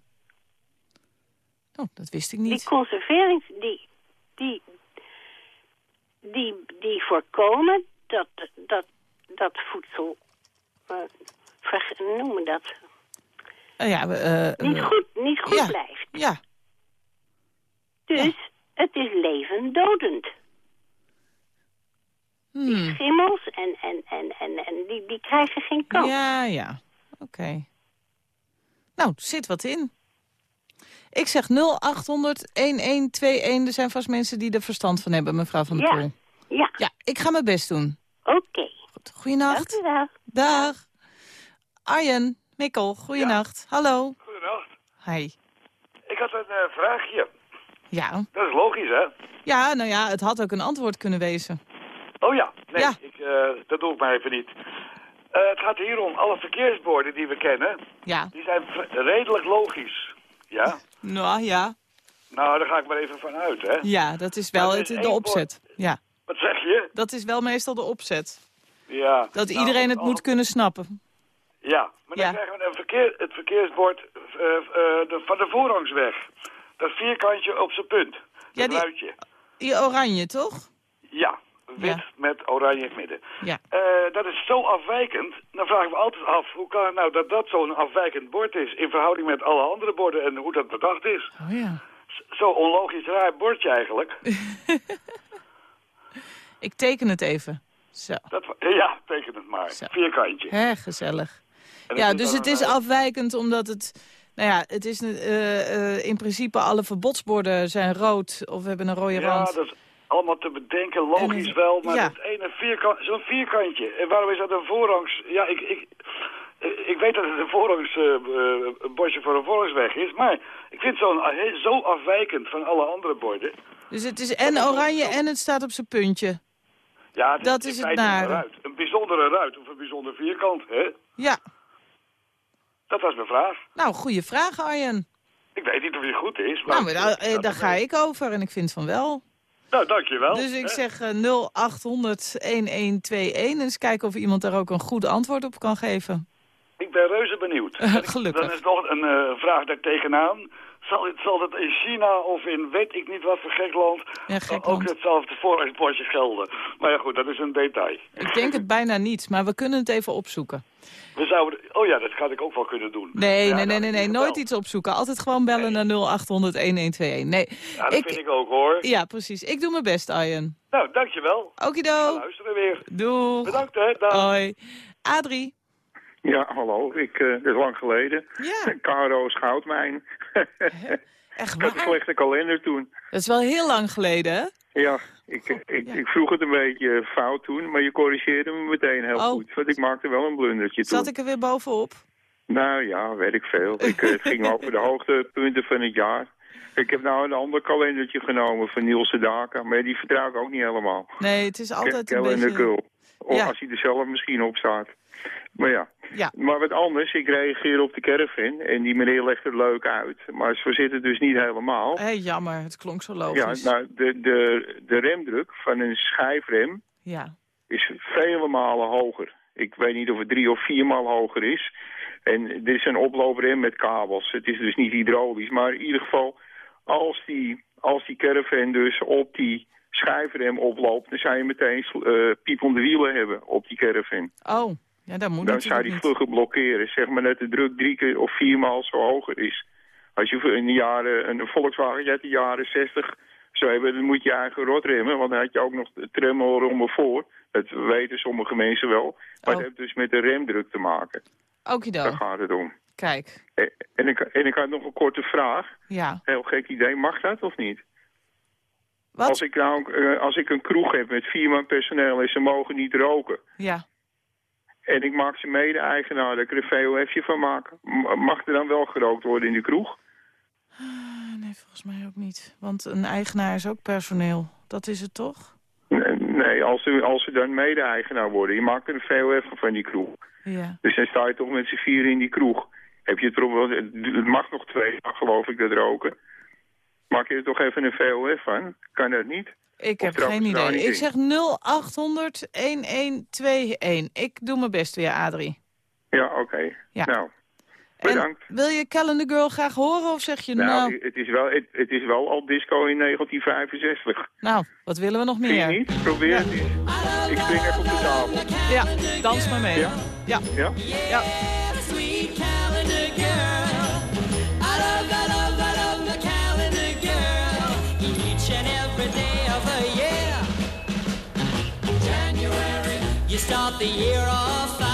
Oh, dat wist ik niet. Die conserverings... Die, die, die, die voorkomen dat, dat, dat voedsel... ver- noemen dat? Eh, ja, we, eh, Niet goed, niet goed ja. blijft. Ja. Dus het is levendodend. Hmm. Schimmels en, en, en, en, en die, die krijgen geen kans. Ja, ja. Oké. Nou, er zit wat in. Ik zeg 0800-1121. Er zijn vast mensen die er verstand van hebben, mevrouw Van der Ja. Poel. Ja. Ja, ik ga mijn best doen. Oké. Goeienacht. Dank u wel. Dag. Arjen, Mikkel, goeienacht. Hallo. Goedendag. Hi. Ik had een eh, vraagje. Ja. Dat is logisch, hè? Ja, nou ja, het had ook een antwoord kunnen wezen. Oh ja, nee, Ja. Ik, eh, dat doe ik maar even niet. Eh, het gaat hier om alle verkeersborden die we kennen. Ja. Die zijn redelijk logisch. Ja? Nou ja. Nou, daar ga ik maar even van uit, hè? Ja, dat is wel het, is de opzet. Ja. Wat zeg je? Dat is wel meestal de opzet. Ja. Dat nou, iedereen het al- moet kunnen snappen. Ja, maar dan Ja. krijgen we een verkeer, het verkeersbord eh, de, van de voorrangsweg. Dat vierkantje op zijn punt. Ja, dat die- ruitje. Die oranje, toch? Ja, wit Ja. met oranje in het midden. Ja. Eh, dat is zo afwijkend. Dan vraag ik me altijd af, hoe kan het nou dat dat zo'n afwijkend bord is... in verhouding met alle andere borden en hoe dat bedacht is. Oh ja. Zo onlogisch raar bordje eigenlijk. (laughs) Ik teken het even. Zo. Dat, ja, teken het maar. Vierkantje. Hè, gezellig. Ja, dus het is eh, afwijkend omdat het... Nou ja, het is eh, in principe alle verbodsborden zijn rood of hebben een rode Ja, rand. dat allemaal te bedenken, logisch het- wel, maar ja. dat ene vierkant, zo'n vierkantje. En waarom is dat een voorrangs... Ja, ik, ik, ik weet dat het een voorrangsbordje voor een voorrangsweg is, maar ik vind het zo'n he- zo afwijkend van alle andere borden. Dus het is en oranje en het staat op zijn puntje. Ja, het Dat is het feite een. Een bijzondere ruit of een bijzonder vierkant, hè? Ja. Dat was mijn vraag. Nou, goede vraag, Arjen. Ik weet niet of die goed is, maar... Nou, maar daar, eh, daar ga ik over en ik vind van wel. Nou, dankjewel. Dus ik zeg eh, 0800-1121. En eens kijken of iemand daar ook een goed antwoord op kan geven. Ik ben reuze benieuwd. (laughs) Gelukkig. Dan is nog een eh, vraag daar tegenaan. Zal, het, zal het in China of in weet ik niet wat voor gek land Ja, gek ook land. hetzelfde gelden? Maar ja goed, dat is een detail. Ik denk het bijna niet, maar we kunnen het even opzoeken. We zouden, oh ja, dat had ik ook wel kunnen doen. Nee, Ja, nee, nee, nou, nee, nee, nooit iets opzoeken. Altijd gewoon bellen naar 0800-1121. Nee. Ja, dat vind ik ook hoor. ja, precies. Ik doe mijn best, Arjen. Nou, dankjewel. Okido. We luisteren weer. Doeg. Bedankt hè. Dag. Hoi. Adrie. Ja, hallo. Ik, eh dat is lang geleden. Ja. (laughs) Caro Schoutmijn. Echt (laughs) Ik had een slechte kalender toen. Dat is wel heel lang geleden, hè? Ja, ik, ik, ik vroeg het een beetje fout toen, maar je corrigeerde me meteen heel Oh. goed. Want ik maakte wel een blundertje toen. Zat ik er weer bovenop? Nou ja, weet ik veel. Ik, eh, het ging over de (laughs) hoogtepunten van het jaar. Ik heb nou een ander kalendertje genomen van Niels Daka, maar die vertrouw ik ook niet helemaal. Nee, het is altijd een beetje... Girl. Of Ja. als hij er zelf misschien op staat. Maar ja. Ja. Maar wat anders, ik reageer op de caravan en die meneer legt het leuk uit. Maar zo zit het dus niet helemaal. Hé, jammer, het klonk zo Ja, logisch. nou, de, de, de remdruk van een schijfrem Ja. is vele malen hoger. Ik weet niet of het drie of vier maal hoger is. En dit is een oplooprem met kabels. Het is dus niet hydraulisch. Maar in ieder geval, als die, als die caravan dus op die schijfrem oploopt... dan zou je meteen uh, piepende wielen hebben op die caravan. Oh, Ja, dat moet dan zou die vluggen blokkeren. Zeg maar dat de druk drie keer of viermaal zo hoger is. Als je in de jaren, een Volkswagen uit de jaren 60 zou hebben, dan moet je eigen rot remmen. Want dan had je ook nog de tremmelrommen voor. Dat weten sommige mensen wel. Maar dat heeft dus met de remdruk te maken. Okido. Daar gaat het om. Kijk, En ik, en ik had nog een korte vraag. ja. Heel gek idee. Mag dat of niet? Wat? Als ik nou eh, als ik een kroeg heb met vier man personeel en ze mogen niet roken. Ja. En ik maak ze mede-eigenaar, dat ik er een van maak. M- Mag er dan wel gerookt worden in de kroeg? Nee, volgens mij ook niet. Want een eigenaar is ook personeel. Dat is het toch? Nee, Nee, als ze, als ze dan mede-eigenaar worden. Je maakt er een VOF van die kroeg. Ja. Dus dan sta je toch met z'n vier in die kroeg. Heb je het wel... Het mag nog twee, geloof ik, dat roken. Maak je er toch even een VOF van? Kan dat niet? Ik heb geen idee. Ik zeg 0800 1121. Ik doe mijn best weer, Adrie. Ja, oké. Ja. Nou, bedankt. Wil je Calendar Girl graag horen of zeg je nou... Nou, het, is wel, het, het is wel al disco in 1965. nou wat willen we nog meer? niet? Probeer het eens. Ik spring even op de tafel. Ja, dans maar mee. Ja? Ja. Ja? ja. Start the year off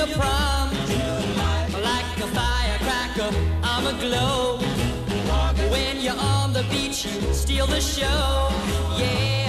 junior prom. Like a firecracker, I'm a glow. When you're on the beach, you steal the show. Yeah,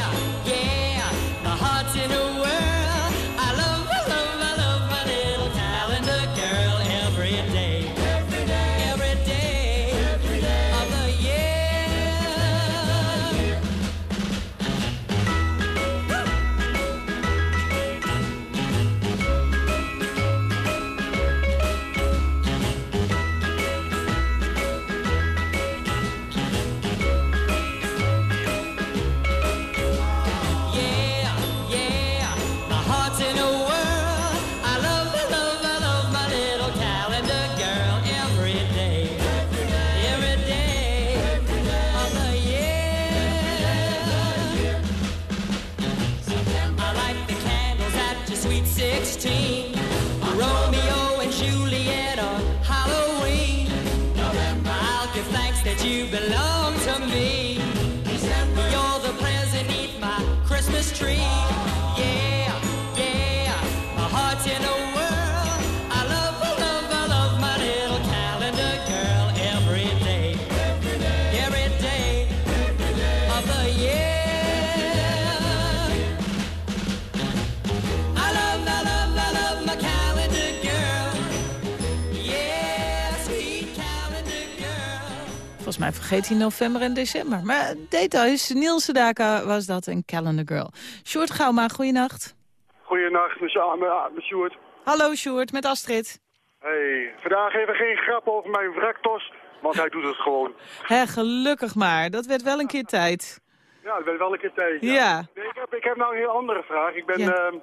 mij vergeet hij november en december. Maar details, Niels Sedaka was dat en Calendar Girl. Sjoerd Gauma, goeienacht. Goedenacht, monsieur, met Sjoerd. Hallo Sjoerd, met Astrid. Hey, vandaag even geen grap over mijn wraktos, want hij doet het gewoon. Hè, gelukkig maar. Dat werd wel een keer tijd. Ja, dat ben wel een keer tegen. Ja. Nee, ik, heb, ik heb nou een heel andere vraag. Ik ben, Ja. ehm,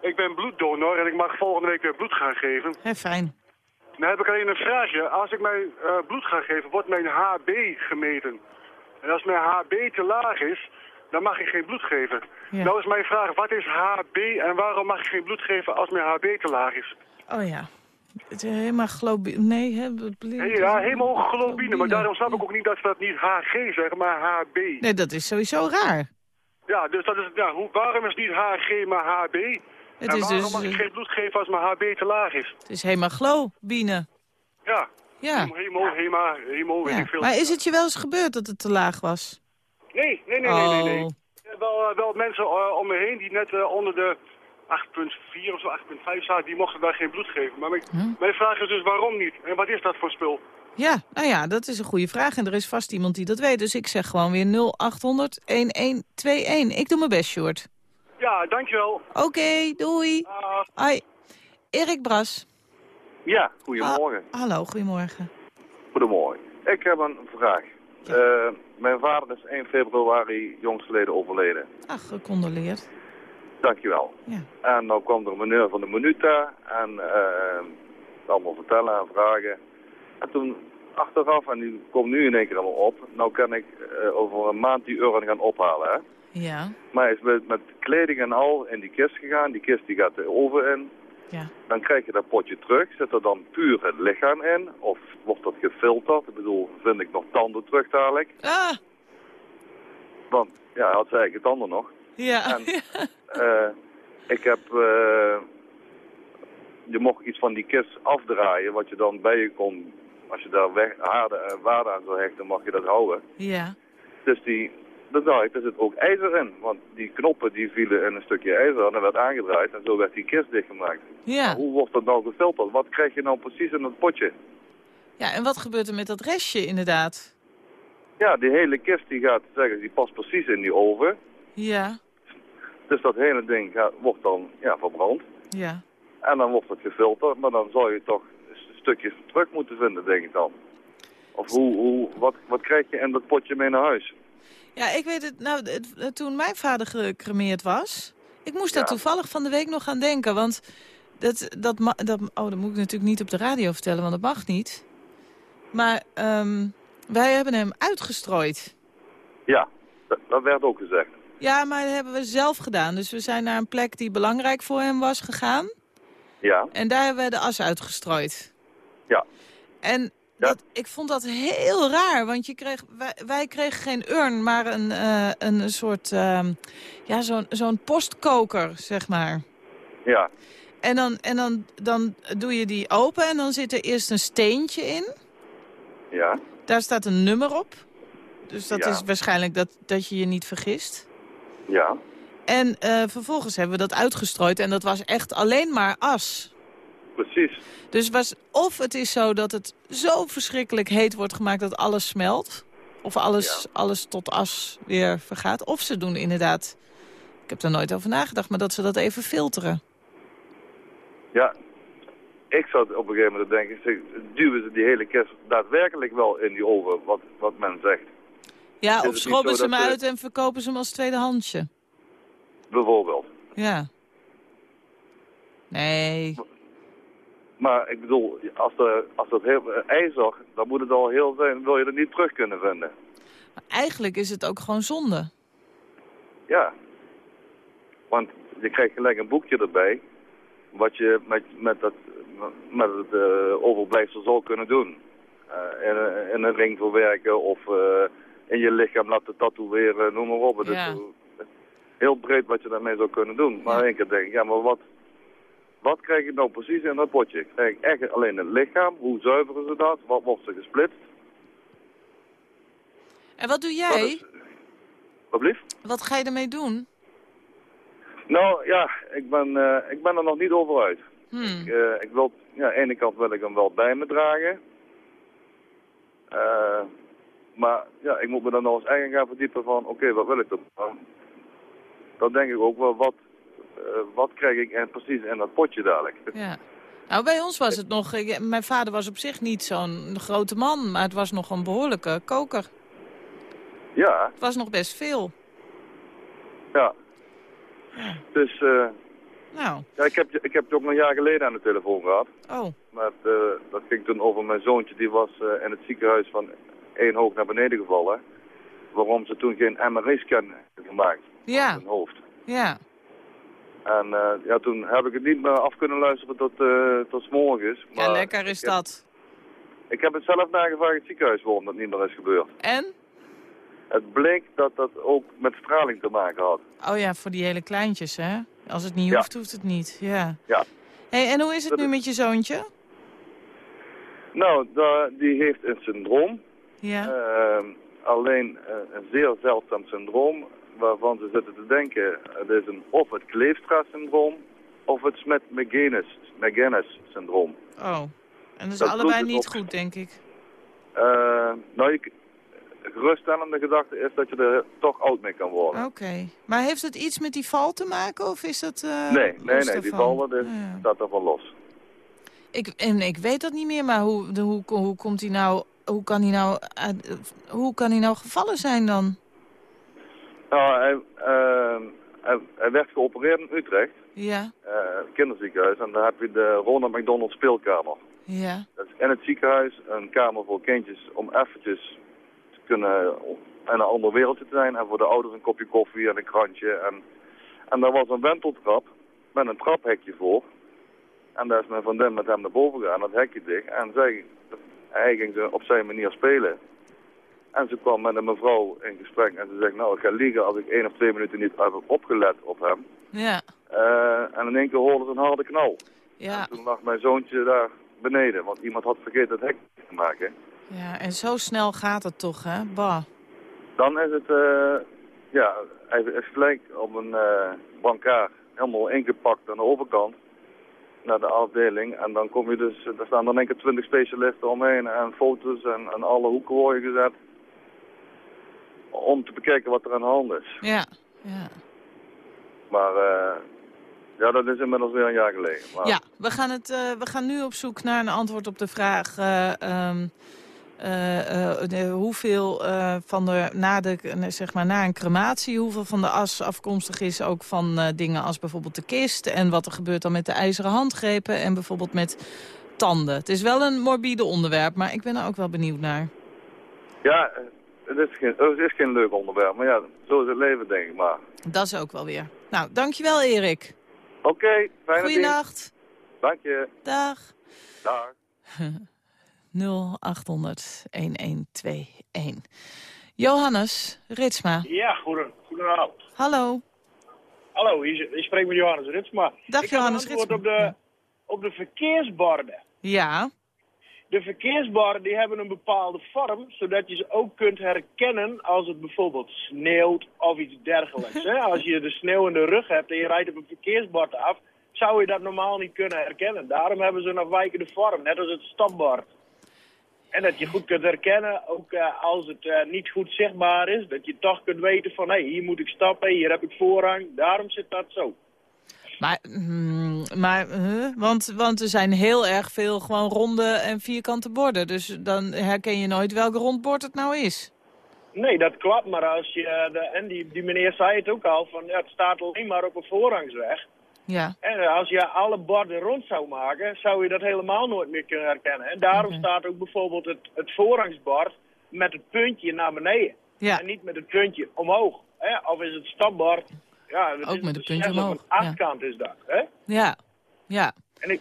ik ben bloeddonor en ik mag volgende week weer bloed gaan geven. Hè, fijn. Dan heb ik alleen een vraagje. Als ik mijn eh, bloed ga geven, wordt mijn HB gemeten. En als mijn HB te laag is, dan mag ik geen bloed geven. Ja. Nou is mijn vraag, wat is HB en waarom mag ik geen bloed geven als mijn HB te laag is? Oh ja. Het is helemaal globi... Nee, hè? ja, helemaal globine, maar daarom snap ik ook niet dat ze dat niet HG zeggen, maar HB. Nee, dat is sowieso raar. Ja, dus dat is, ja, hoe, waarom is het niet HG, maar HB? Het en is waarom dus, mag ik eh, geen bloed geven als mijn HB te laag is? Het is hemaglobine. Ja. Ja. Hemo, hema, hemo, weet ja. ik veel. Maar is het je wel eens gebeurd dat het te laag was? Nee, nee, nee, nee, nee. nee. Oh. Wel, eh, wel mensen eh, om me heen die net onder de 8,4 of zo, 8,5 zaten, die mochten daar geen bloed geven. Maar mijn, Hm? mijn vraag is dus waarom niet? En wat is dat voor spul? Ja, nou ja, dat is een goede vraag. En er is vast iemand die dat weet. Dus ik zeg gewoon weer 0800 1121. Ik doe mijn best, Sjoerd. Ja, dankjewel. Oké, doei. Hoi. Erik Bras. Ja, goedemorgen. Hallo, goedemorgen. Goedemorgen. Ik heb een vraag. Eh, mijn vader is 1 februari jongstleden overleden. Ach, gecondoleerd. Dankjewel. Ja. En dan kwam er een meneer van de Minuta en eh, allemaal vertellen en vragen. En toen achteraf, en die komt nu in één keer allemaal op, nou kan ik eh, over een maand die urn gaan ophalen. Hè? Ja. Maar hij is met, met kleding en al in die kist gegaan. Die kist die gaat de oven in. Ja. Dan krijg je dat potje terug. Zit er dan puur het lichaam in? Of wordt dat gefilterd? Ik bedoel, vind ik nog tanden terug dadelijk? Ah! Want, ja, hij had zijn eigen tanden nog. Ja. En, (laughs) eh, ik heb... eh, je mocht iets van die kist afdraaien, wat je dan bij je kon... Als je daar weg, haarde, waarde aan zou hechten, mag je dat houden. Ja. Dus die, dat dacht ik, er zit ook ijzer in. Want die knoppen die vielen in een stukje ijzer en dat werd aangedraaid. En zo werd die kist dichtgemaakt. Ja. Hoe wordt dat nou gefilterd? Wat krijg je nou precies in dat potje? Ja, en wat gebeurt er met dat restje inderdaad? Ja, die hele kist die gaat zeggen, die past precies in die oven. Ja. Dus dat hele ding gaat, wordt dan ja, verbrand. Ja. En dan wordt het gefilterd, maar dan zou je toch stukjes terug moeten vinden, denk ik dan. Of hoe, hoe, wat, wat krijg je in dat potje mee naar huis? Ja, ik weet het. Nou, het- toen mijn vader gecremeerd was... Ik moest daar toevallig van de week nog aan denken. Want dat, dat, dat... Oh, dat moet ik natuurlijk niet op de radio vertellen, want dat mag niet. Maar ehm, wij hebben hem uitgestrooid. Ja, dat, dat werd ook gezegd. Ja, maar dat hebben we zelf gedaan. Dus we zijn naar een plek die belangrijk voor hem was gegaan. Ja, En daar hebben we de as uitgestrooid. ja. En dat, ik vond dat heel raar, want je kreeg, wij, wij kregen geen urn, maar een, eh, een soort, ehm, ja, zo'n zo'n postkoker, zeg maar. Ja, En, dan, en dan, dan doe je die open en dan zit er eerst een steentje in. ja, Daar staat een nummer op. Dus dat Ja. is waarschijnlijk dat, dat je je niet vergist. ja. En eh, vervolgens hebben we dat uitgestrooid en dat was echt alleen maar as. Precies. Dus was, of het is zo dat het zo verschrikkelijk heet wordt gemaakt dat alles smelt. Of alles, alles tot as weer vergaat. Of ze doen inderdaad, ik heb er nooit over nagedacht, maar dat ze dat even filteren. Ja, ik zou op een gegeven moment denken, zeg, duwen ze die hele kist daadwerkelijk wel in die oven, wat, wat men zegt. Ja, of schrobben ze hem uit en verkopen ze hem als tweedehandsje. Bijvoorbeeld. Ja. Nee. Maar ik bedoel, als, er, als dat heel, eh, ijzer, dan moet het al heel zijn, wil je het niet terug kunnen vinden. Maar eigenlijk is het ook gewoon zonde. Ja. Want je krijgt gelijk een boekje erbij, wat je met, met, dat, met het eh, overblijfsel zou kunnen doen. Eh, in, een- in een ring verwerken of in je lichaam laten tatoeëren, noem maar op. Het Ja. heel breed wat je daarmee zou kunnen doen. Maar in één keer denk ik, ja, maar wat, wat krijg je nou precies in dat potje? Krijg ik echt alleen het lichaam? Hoe zuiveren ze dat? Wat wordt er gesplitst? En wat doe jij? Wat ga je ermee doen? Nou ja, ik ben, eh, ik ben er nog niet over uit. Hmm. Ik, eh, ik wil, ja, aan de ene kant wil ik hem wel bij me dragen. Eh, maar ja, ik moet me dan nog eens eigen gaan verdiepen van, oké, wat wil ik dan? Dan- denk ik ook wel, wat, wat krijg ik en precies in dat potje dadelijk? Ja. Nou, bij ons was het nog... ik- mijn vader was op zich niet zo'n grote man, maar het was nog een behoorlijke koker. Ja, Het was nog best veel. ja. Dus eh, Nou, ja, ik, heb, je- ik heb je ook nog een jaar geleden aan de telefoon gehad. oh. Maar het, eh, dat ging toen over mijn zoontje, die was eh, in het ziekenhuis van één hoog naar beneden gevallen. Waarom ze toen geen MRI-scan hebben gemaakt Ja, in hoofd. ja. En eh, ja, toen heb ik het niet meer af kunnen luisteren tot, eh tot 's morgens. Ja, Maar lekker is ik heb- dat. Ik heb het zelf nagevraagd in het ziekenhuis waarom dat niet meer is gebeurd. En? Het bleek dat dat ook met straling te maken had. Oh ja, voor die hele kleintjes, hè? Als het niet Ja. hoeft, hoeft het niet. Ja. Ja. Hey, en hoe is het Dat nu is- met je zoontje? Nou, die heeft een syndroom. Ja. Eh, alleen eh, een zeer zeldzaam syndroom waarvan ze zitten te denken, het is een, of het Kleefstra-syndroom of het Smith-Magenis syndroom. Oh. En dat is Dat allebei niet op- goed, denk ik. Eh, nou, ik, geruststellende gedachte is dat je er toch oud mee kan worden. Oké. Maar heeft het iets met die val te maken of is dat eh, nee, nee, nee, die daarvan? vallen dus, Ja. staat er van los. Ik, en ik weet dat niet meer, maar hoe, de, hoe, hoe komt hij nou... Hoe kan hij nou, hoe kan hij nou gevallen zijn dan? Nou, hij, eh, hij, hij werd geopereerd in Utrecht, Ja, eh, kinderziekenhuis, en daar heb je de Ronald McDonald speelkamer. ja. Dat is in het ziekenhuis een kamer voor kindjes om eventjes te kunnen in een ander wereldje te zijn. En voor de ouders een kopje koffie en een krantje. En, en daar was een wenteltrap met een traphekje voor. En daar is mijn vriendin met hem naar boven gegaan, dat hekje dicht. En zij, hij ging ze op zijn manier spelen. En ze kwam met een mevrouw in gesprek en ze zegt, nou ik ga liegen als ik één of twee minuten niet heb opgelet op hem. Ja, Eh, en in één keer hoorde ze een harde knal. ja, En toen lag mijn zoontje daar beneden, want iemand had vergeten het hek te maken. ja. En zo snel gaat het toch, hè? Bah. Dan is het, eh, ja, hij is gelijk op een eh brancard helemaal ingepakt aan de overkant naar de afdeling. En dan kom je dus, er staan dan denk ik twintig specialisten omheen en foto's en, en alle hoeken worden gezet. Om te bekijken wat er aan de hand is. Ja, ja. Maar eh, ja, dat is inmiddels weer een jaar geleden. Maar, Ja, we gaan, het, eh, we gaan nu op zoek naar een antwoord op de vraag... de- hoeveel van de, na, de, zeg maar, na een crematie... hoeveel van de as afkomstig is ook van dingen als bijvoorbeeld de kist... en wat er gebeurt dan met de ijzeren handgrepen... en bijvoorbeeld met tanden. Het is wel een morbide onderwerp, maar ik ben er ook wel benieuwd naar. Ja, het is, geen, het is geen leuk onderwerp, maar ja, zo is het leven denk ik maar. Dat is ook wel weer. Nou, dankjewel Erik. Oké, fijne dienst. Goeienacht. Dank je. Dag. Dag. (laughs) 0800 1121. Johannes Ritsma. Ja, goeden, goedenavond. Hallo. Hallo, hier, ik spreek met Johannes Ritsma. Dag, ik Johannes heb een antwoord Ritsma. op de, op de verkeersborden. Ja. De verkeersborden die hebben een bepaalde vorm, zodat je ze ook kunt herkennen als het bijvoorbeeld sneeuwt of iets dergelijks. hè. Als je de sneeuw in de rug hebt en je rijdt op een verkeersbord af, zou je dat normaal niet kunnen herkennen. Daarom hebben ze een afwijkende vorm, net als het stapbord. En dat je goed kunt herkennen, ook eh, als het eh, niet goed zichtbaar is, dat je toch kunt weten van, hé, hier moet ik stappen, hier heb ik voorrang. Daarom zit dat zo. Maar, mm, maar huh? want, want er zijn heel erg veel gewoon ronde en vierkante borden. Dus dan herken je nooit welk rond bord het nou is. Nee, dat klopt, maar als je, eh, de, en die, die meneer zei het ook al, van, ja, het staat alleen maar op een voorrangsweg. Ja. En eh, als je alle borden rond zou maken, zou je dat helemaal nooit meer kunnen herkennen. En daarom staat ook bijvoorbeeld het, het voorrangsbord met het puntje naar beneden. Ja. En niet met het puntje omhoog. Hè? Of is het stapbord, ja, Ook is met een puntje omhoog, een achtkant is dat. Hè? Ja. Ja. En ik,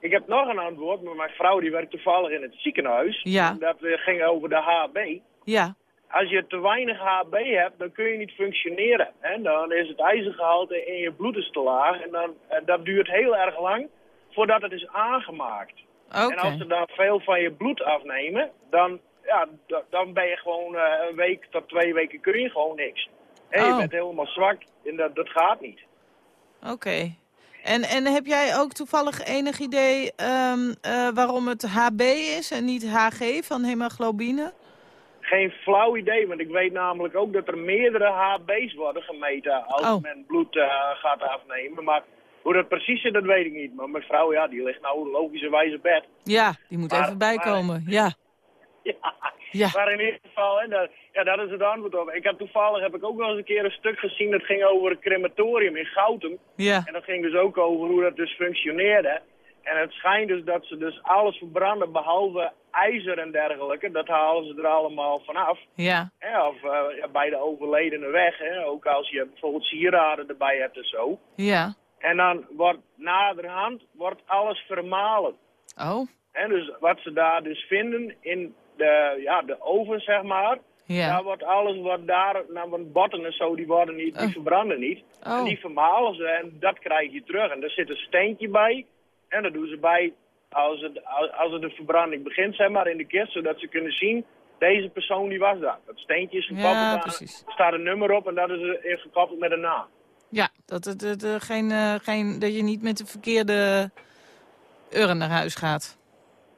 ik heb nog een antwoord, maar mijn vrouw die werkt toevallig in het ziekenhuis. Ja. Dat eh, ging over de HB. Ja. Als je te weinig HB hebt, dan kun je niet functioneren. En dan is het ijzergehalte in je bloed is te laag. En, dan, en dat duurt heel erg lang voordat het is aangemaakt. Oké. En als ze dan veel van je bloed afnemen, dan, ja, dan ben je gewoon eh, een week tot twee weken kun je gewoon niks. Je Oh. bent helemaal zwak en dat, dat gaat niet. Oké. En, en heb jij ook toevallig enig idee ehm, eh, waarom het HB is en niet HG van hemoglobine? Geen flauw idee, want ik weet namelijk ook dat er meerdere HB's worden gemeten als Oh. men bloed eh, gaat afnemen. Maar hoe dat precies zit, dat weet ik niet. Maar mijn vrouw, ja, die ligt nou logischerwijze bed. Ja, die moet Maar- even bijkomen. Ja. (laughs) Ja. Maar in ieder geval, hè, dat, ja, dat is het antwoord op. Ik heb toevallig heb ik ook nog eens een keer een stuk gezien dat ging over het crematorium in Goutum. Ja. En dat ging dus ook over hoe dat dus functioneerde. En het schijnt dus dat ze dus alles verbranden behalve ijzer en dergelijke. Dat halen ze er allemaal vanaf. Ja. Of eh, ja, bij de overledene weg. Hè, ook als je bijvoorbeeld sieraden erbij hebt en zo. Ja. En dan wordt naderhand wordt alles vermalen. Oh. En dus wat ze daar dus vinden in de, ja, de oven, zeg maar. Ja. Daar wordt alles wat daar, nou, botten en zo, die, worden niet, die verbranden niet. Oh. En die vermalen ze en dat krijg je terug. En er zit een steentje bij. En dat doen ze bij als het, als, het de verbranding begint, zeg maar, in de kist. Zodat ze kunnen zien, deze persoon die was daar. Dat steentje is gekoppeld Ja, aan, er staat een nummer op en dat is eh, gekoppeld met een naam. Ja, dat, het, het, eh, geen, eh, geen, dat je niet met de verkeerde urn naar huis gaat.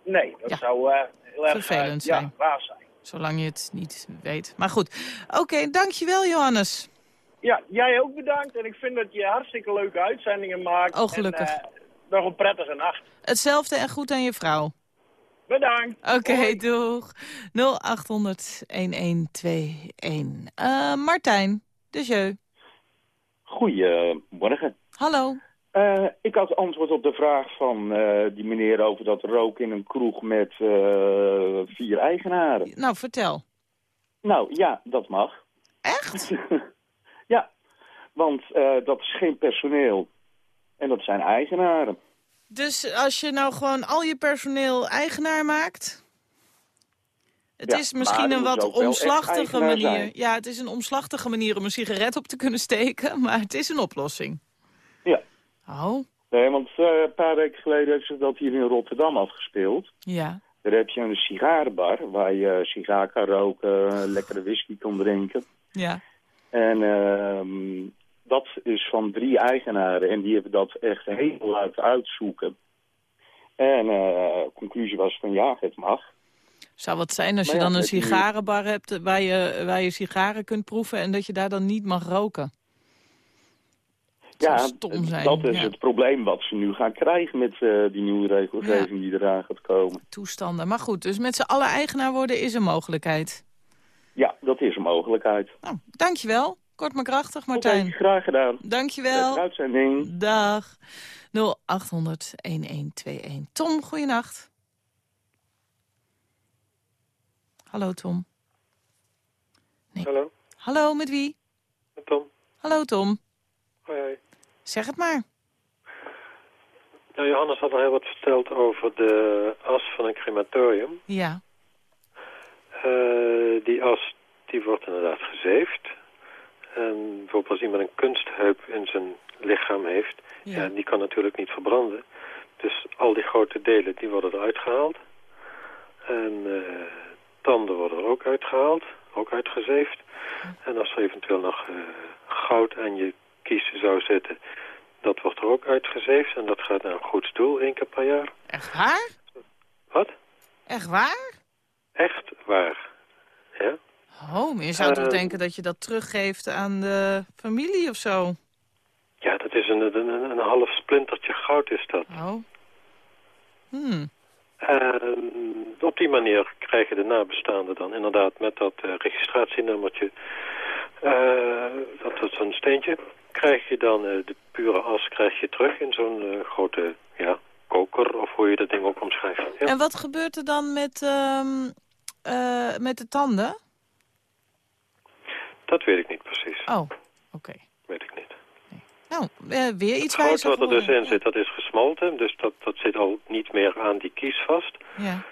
Nee, dat zou heel erg Vervelend eh, ja, zijn. raar zijn. Zolang je het niet weet. Maar goed. Oké, dankjewel Johannes. Ja, jij ook bedankt. En ik vind dat je hartstikke leuke uitzendingen maakt. Oh, gelukkig. En, eh, nog een prettige nacht. Hetzelfde en goed aan je vrouw. Bedankt. Oké, doeg. 0800-1121. Eh, Martijn, de jeu. Goedemorgen. Hallo. Eh, ik had antwoord op de vraag van eh, die meneer over dat rook in een kroeg met eh, vier eigenaren. Nou, vertel. Nou ja, dat mag. Echt? (laughs) ja, want dat is geen personeel. En dat zijn eigenaren. Dus als je nou gewoon al je personeel eigenaar maakt... Het Ja, is misschien een wat omslachtige manier. zijn. Ja, het is een omslachtige manier om een sigaret op te kunnen steken, maar het is een oplossing. Ja. Oh, Nee, want eh, een paar weken geleden hebben ze dat hier in Rotterdam afgespeeld. ja. Daar heb je een sigarenbar waar je sigaar kan roken, lekkere whisky kan drinken. Ja. En ehm, dat is van drie eigenaren en die hebben dat echt heel laten uitzoeken. En eh conclusie was van ja, het mag. Zou wat zijn als je ja, dan een sigarenbar hebt waar je, waar je sigaren kunt proeven en dat je daar dan niet mag roken? Ja, stom zijn, dat is ja. het probleem wat ze nu gaan krijgen met eh, die nieuwe regelgeving die eraan gaat komen. Toestanden. Maar goed, dus met z'n allen eigenaar worden is een mogelijkheid. Ja, dat is een mogelijkheid. Nou, dankjewel. Kort maar krachtig, Martijn. Graag gedaan. Dankjewel. Leuke uitzending. Dag. 0800-1121. Tom, goeienacht. Hallo, Tom. Hallo, Hallo, met wie? Tom. Hallo, Tom. Hoi, hoi. Zeg het maar. Nou, Johannes had al heel wat verteld over de as van een crematorium. Ja. Eh, die as die wordt inderdaad gezeefd. En bijvoorbeeld als iemand een kunstheup in zijn lichaam heeft, ja. die kan natuurlijk niet verbranden. Dus al die grote delen die worden eruit gehaald. En eh, tanden worden er ook uitgehaald, ook uitgezeefd. En als er eventueel nog eh, goud aan je kiezen zou zitten, dat wordt er ook uitgezeefd. En dat gaat naar een goed doel één keer per jaar. Echt waar? Wat? Echt waar? Echt waar. Ja? Oh, maar je zou toch Eh, denken dat je dat teruggeeft aan de familie of zo? Ja, dat is een, een, een, een half splintertje goud is dat. Oh. Hmm. En op die manier krijgen de nabestaanden dan inderdaad met dat eh, registratienummertje, eh, dat is zo'n steentje, krijg je dan eh, de pure as krijg je terug in zo'n eh, grote ja, koker of hoe je dat ding ook omschrijft. Ja. En wat gebeurt er dan met, ehm, eh, met de tanden? Dat weet ik niet precies. Oh, oké. Weet ik niet. Nou, weer iets Het goud wijzer wat er dus in zit, dat is gesmolten. Dus dat, dat zit al niet meer aan die kies vast. Ja.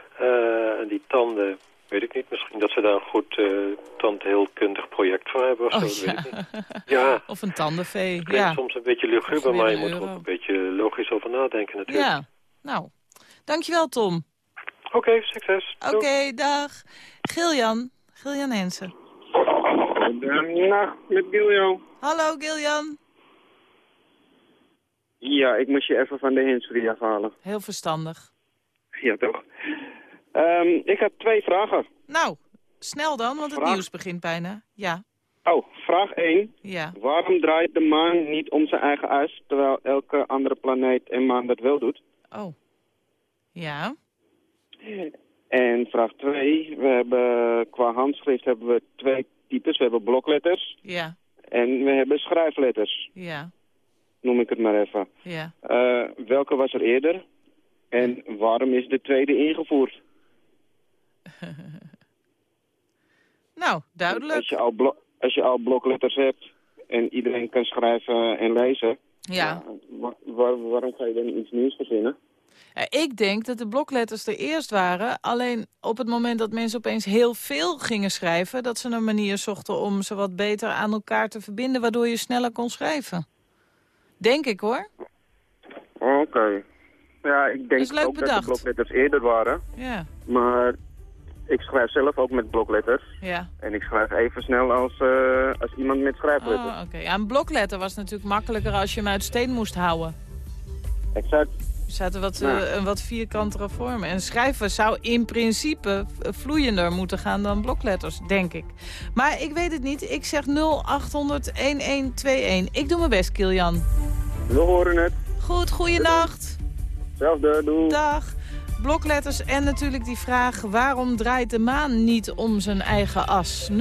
En die tanden, weet ik niet. Misschien dat ze daar een goed uh, tandheelkundig project voor hebben of zo. Oh, ja. weet ik. (laughs) Ja, Of een tandenvee. klinkt Ja. soms een beetje luguber, maar je moet er ook een beetje logisch over nadenken natuurlijk. ja. Nou, dankjewel Tom. Oké, succes. Oké, dag. Giljan. Giljan Hensen. Goedenacht, met Giljo. Hallo Giljan. Ja, ik moest je even van de handsfree afhalen. Heel verstandig. Ja, toch. Ehm, ik heb twee vragen. Nou, snel dan, want het Vraag. nieuws begint bijna. Ja. Oh, vraag 1. Ja. Waarom draait de maan niet om zijn eigen as, terwijl elke andere planeet en maan dat wel doet? Oh. Ja. En vraag 2. We hebben, qua handschrift hebben we twee types. We hebben blokletters Ja. en we hebben schrijfletters. Ja. Noem ik het maar even. Ja. Eh, welke was er eerder? En waarom is de tweede ingevoerd? (laughs) Nou, duidelijk. Als je, al als je al blokletters hebt en iedereen kan schrijven en lezen... Ja. waar- waarom ga je dan iets nieuws verzinnen? Eh, Ik denk dat de blokletters er eerst waren. Alleen op het moment dat mensen opeens heel veel gingen schrijven... dat ze een manier zochten om ze wat beter aan elkaar te verbinden... waardoor je sneller kon schrijven. Denk ik hoor. Oké. Ja, ik denk ook dat de blokletters eerder waren. Ja. Maar ik schrijf zelf ook met blokletters. Ja. En ik schrijf even snel als, eh, als iemand met schrijfletters. Oh, oké. Ja, een blokletter was natuurlijk makkelijker als je hem uit steen moest houden. Exact. Er staat wat, Nou. eh, een wat vierkantere vorm. En schrijven zou in principe vloeiender moeten gaan dan blokletters, denk ik. Maar ik weet het niet. Ik zeg 0800-1121. Ik doe mijn best, Kilian. We horen het. Goed, goeienacht. Zelfde, doe. Dag. Blokletters en natuurlijk die vraag... waarom draait de maan niet om zijn eigen as? 0800-1121.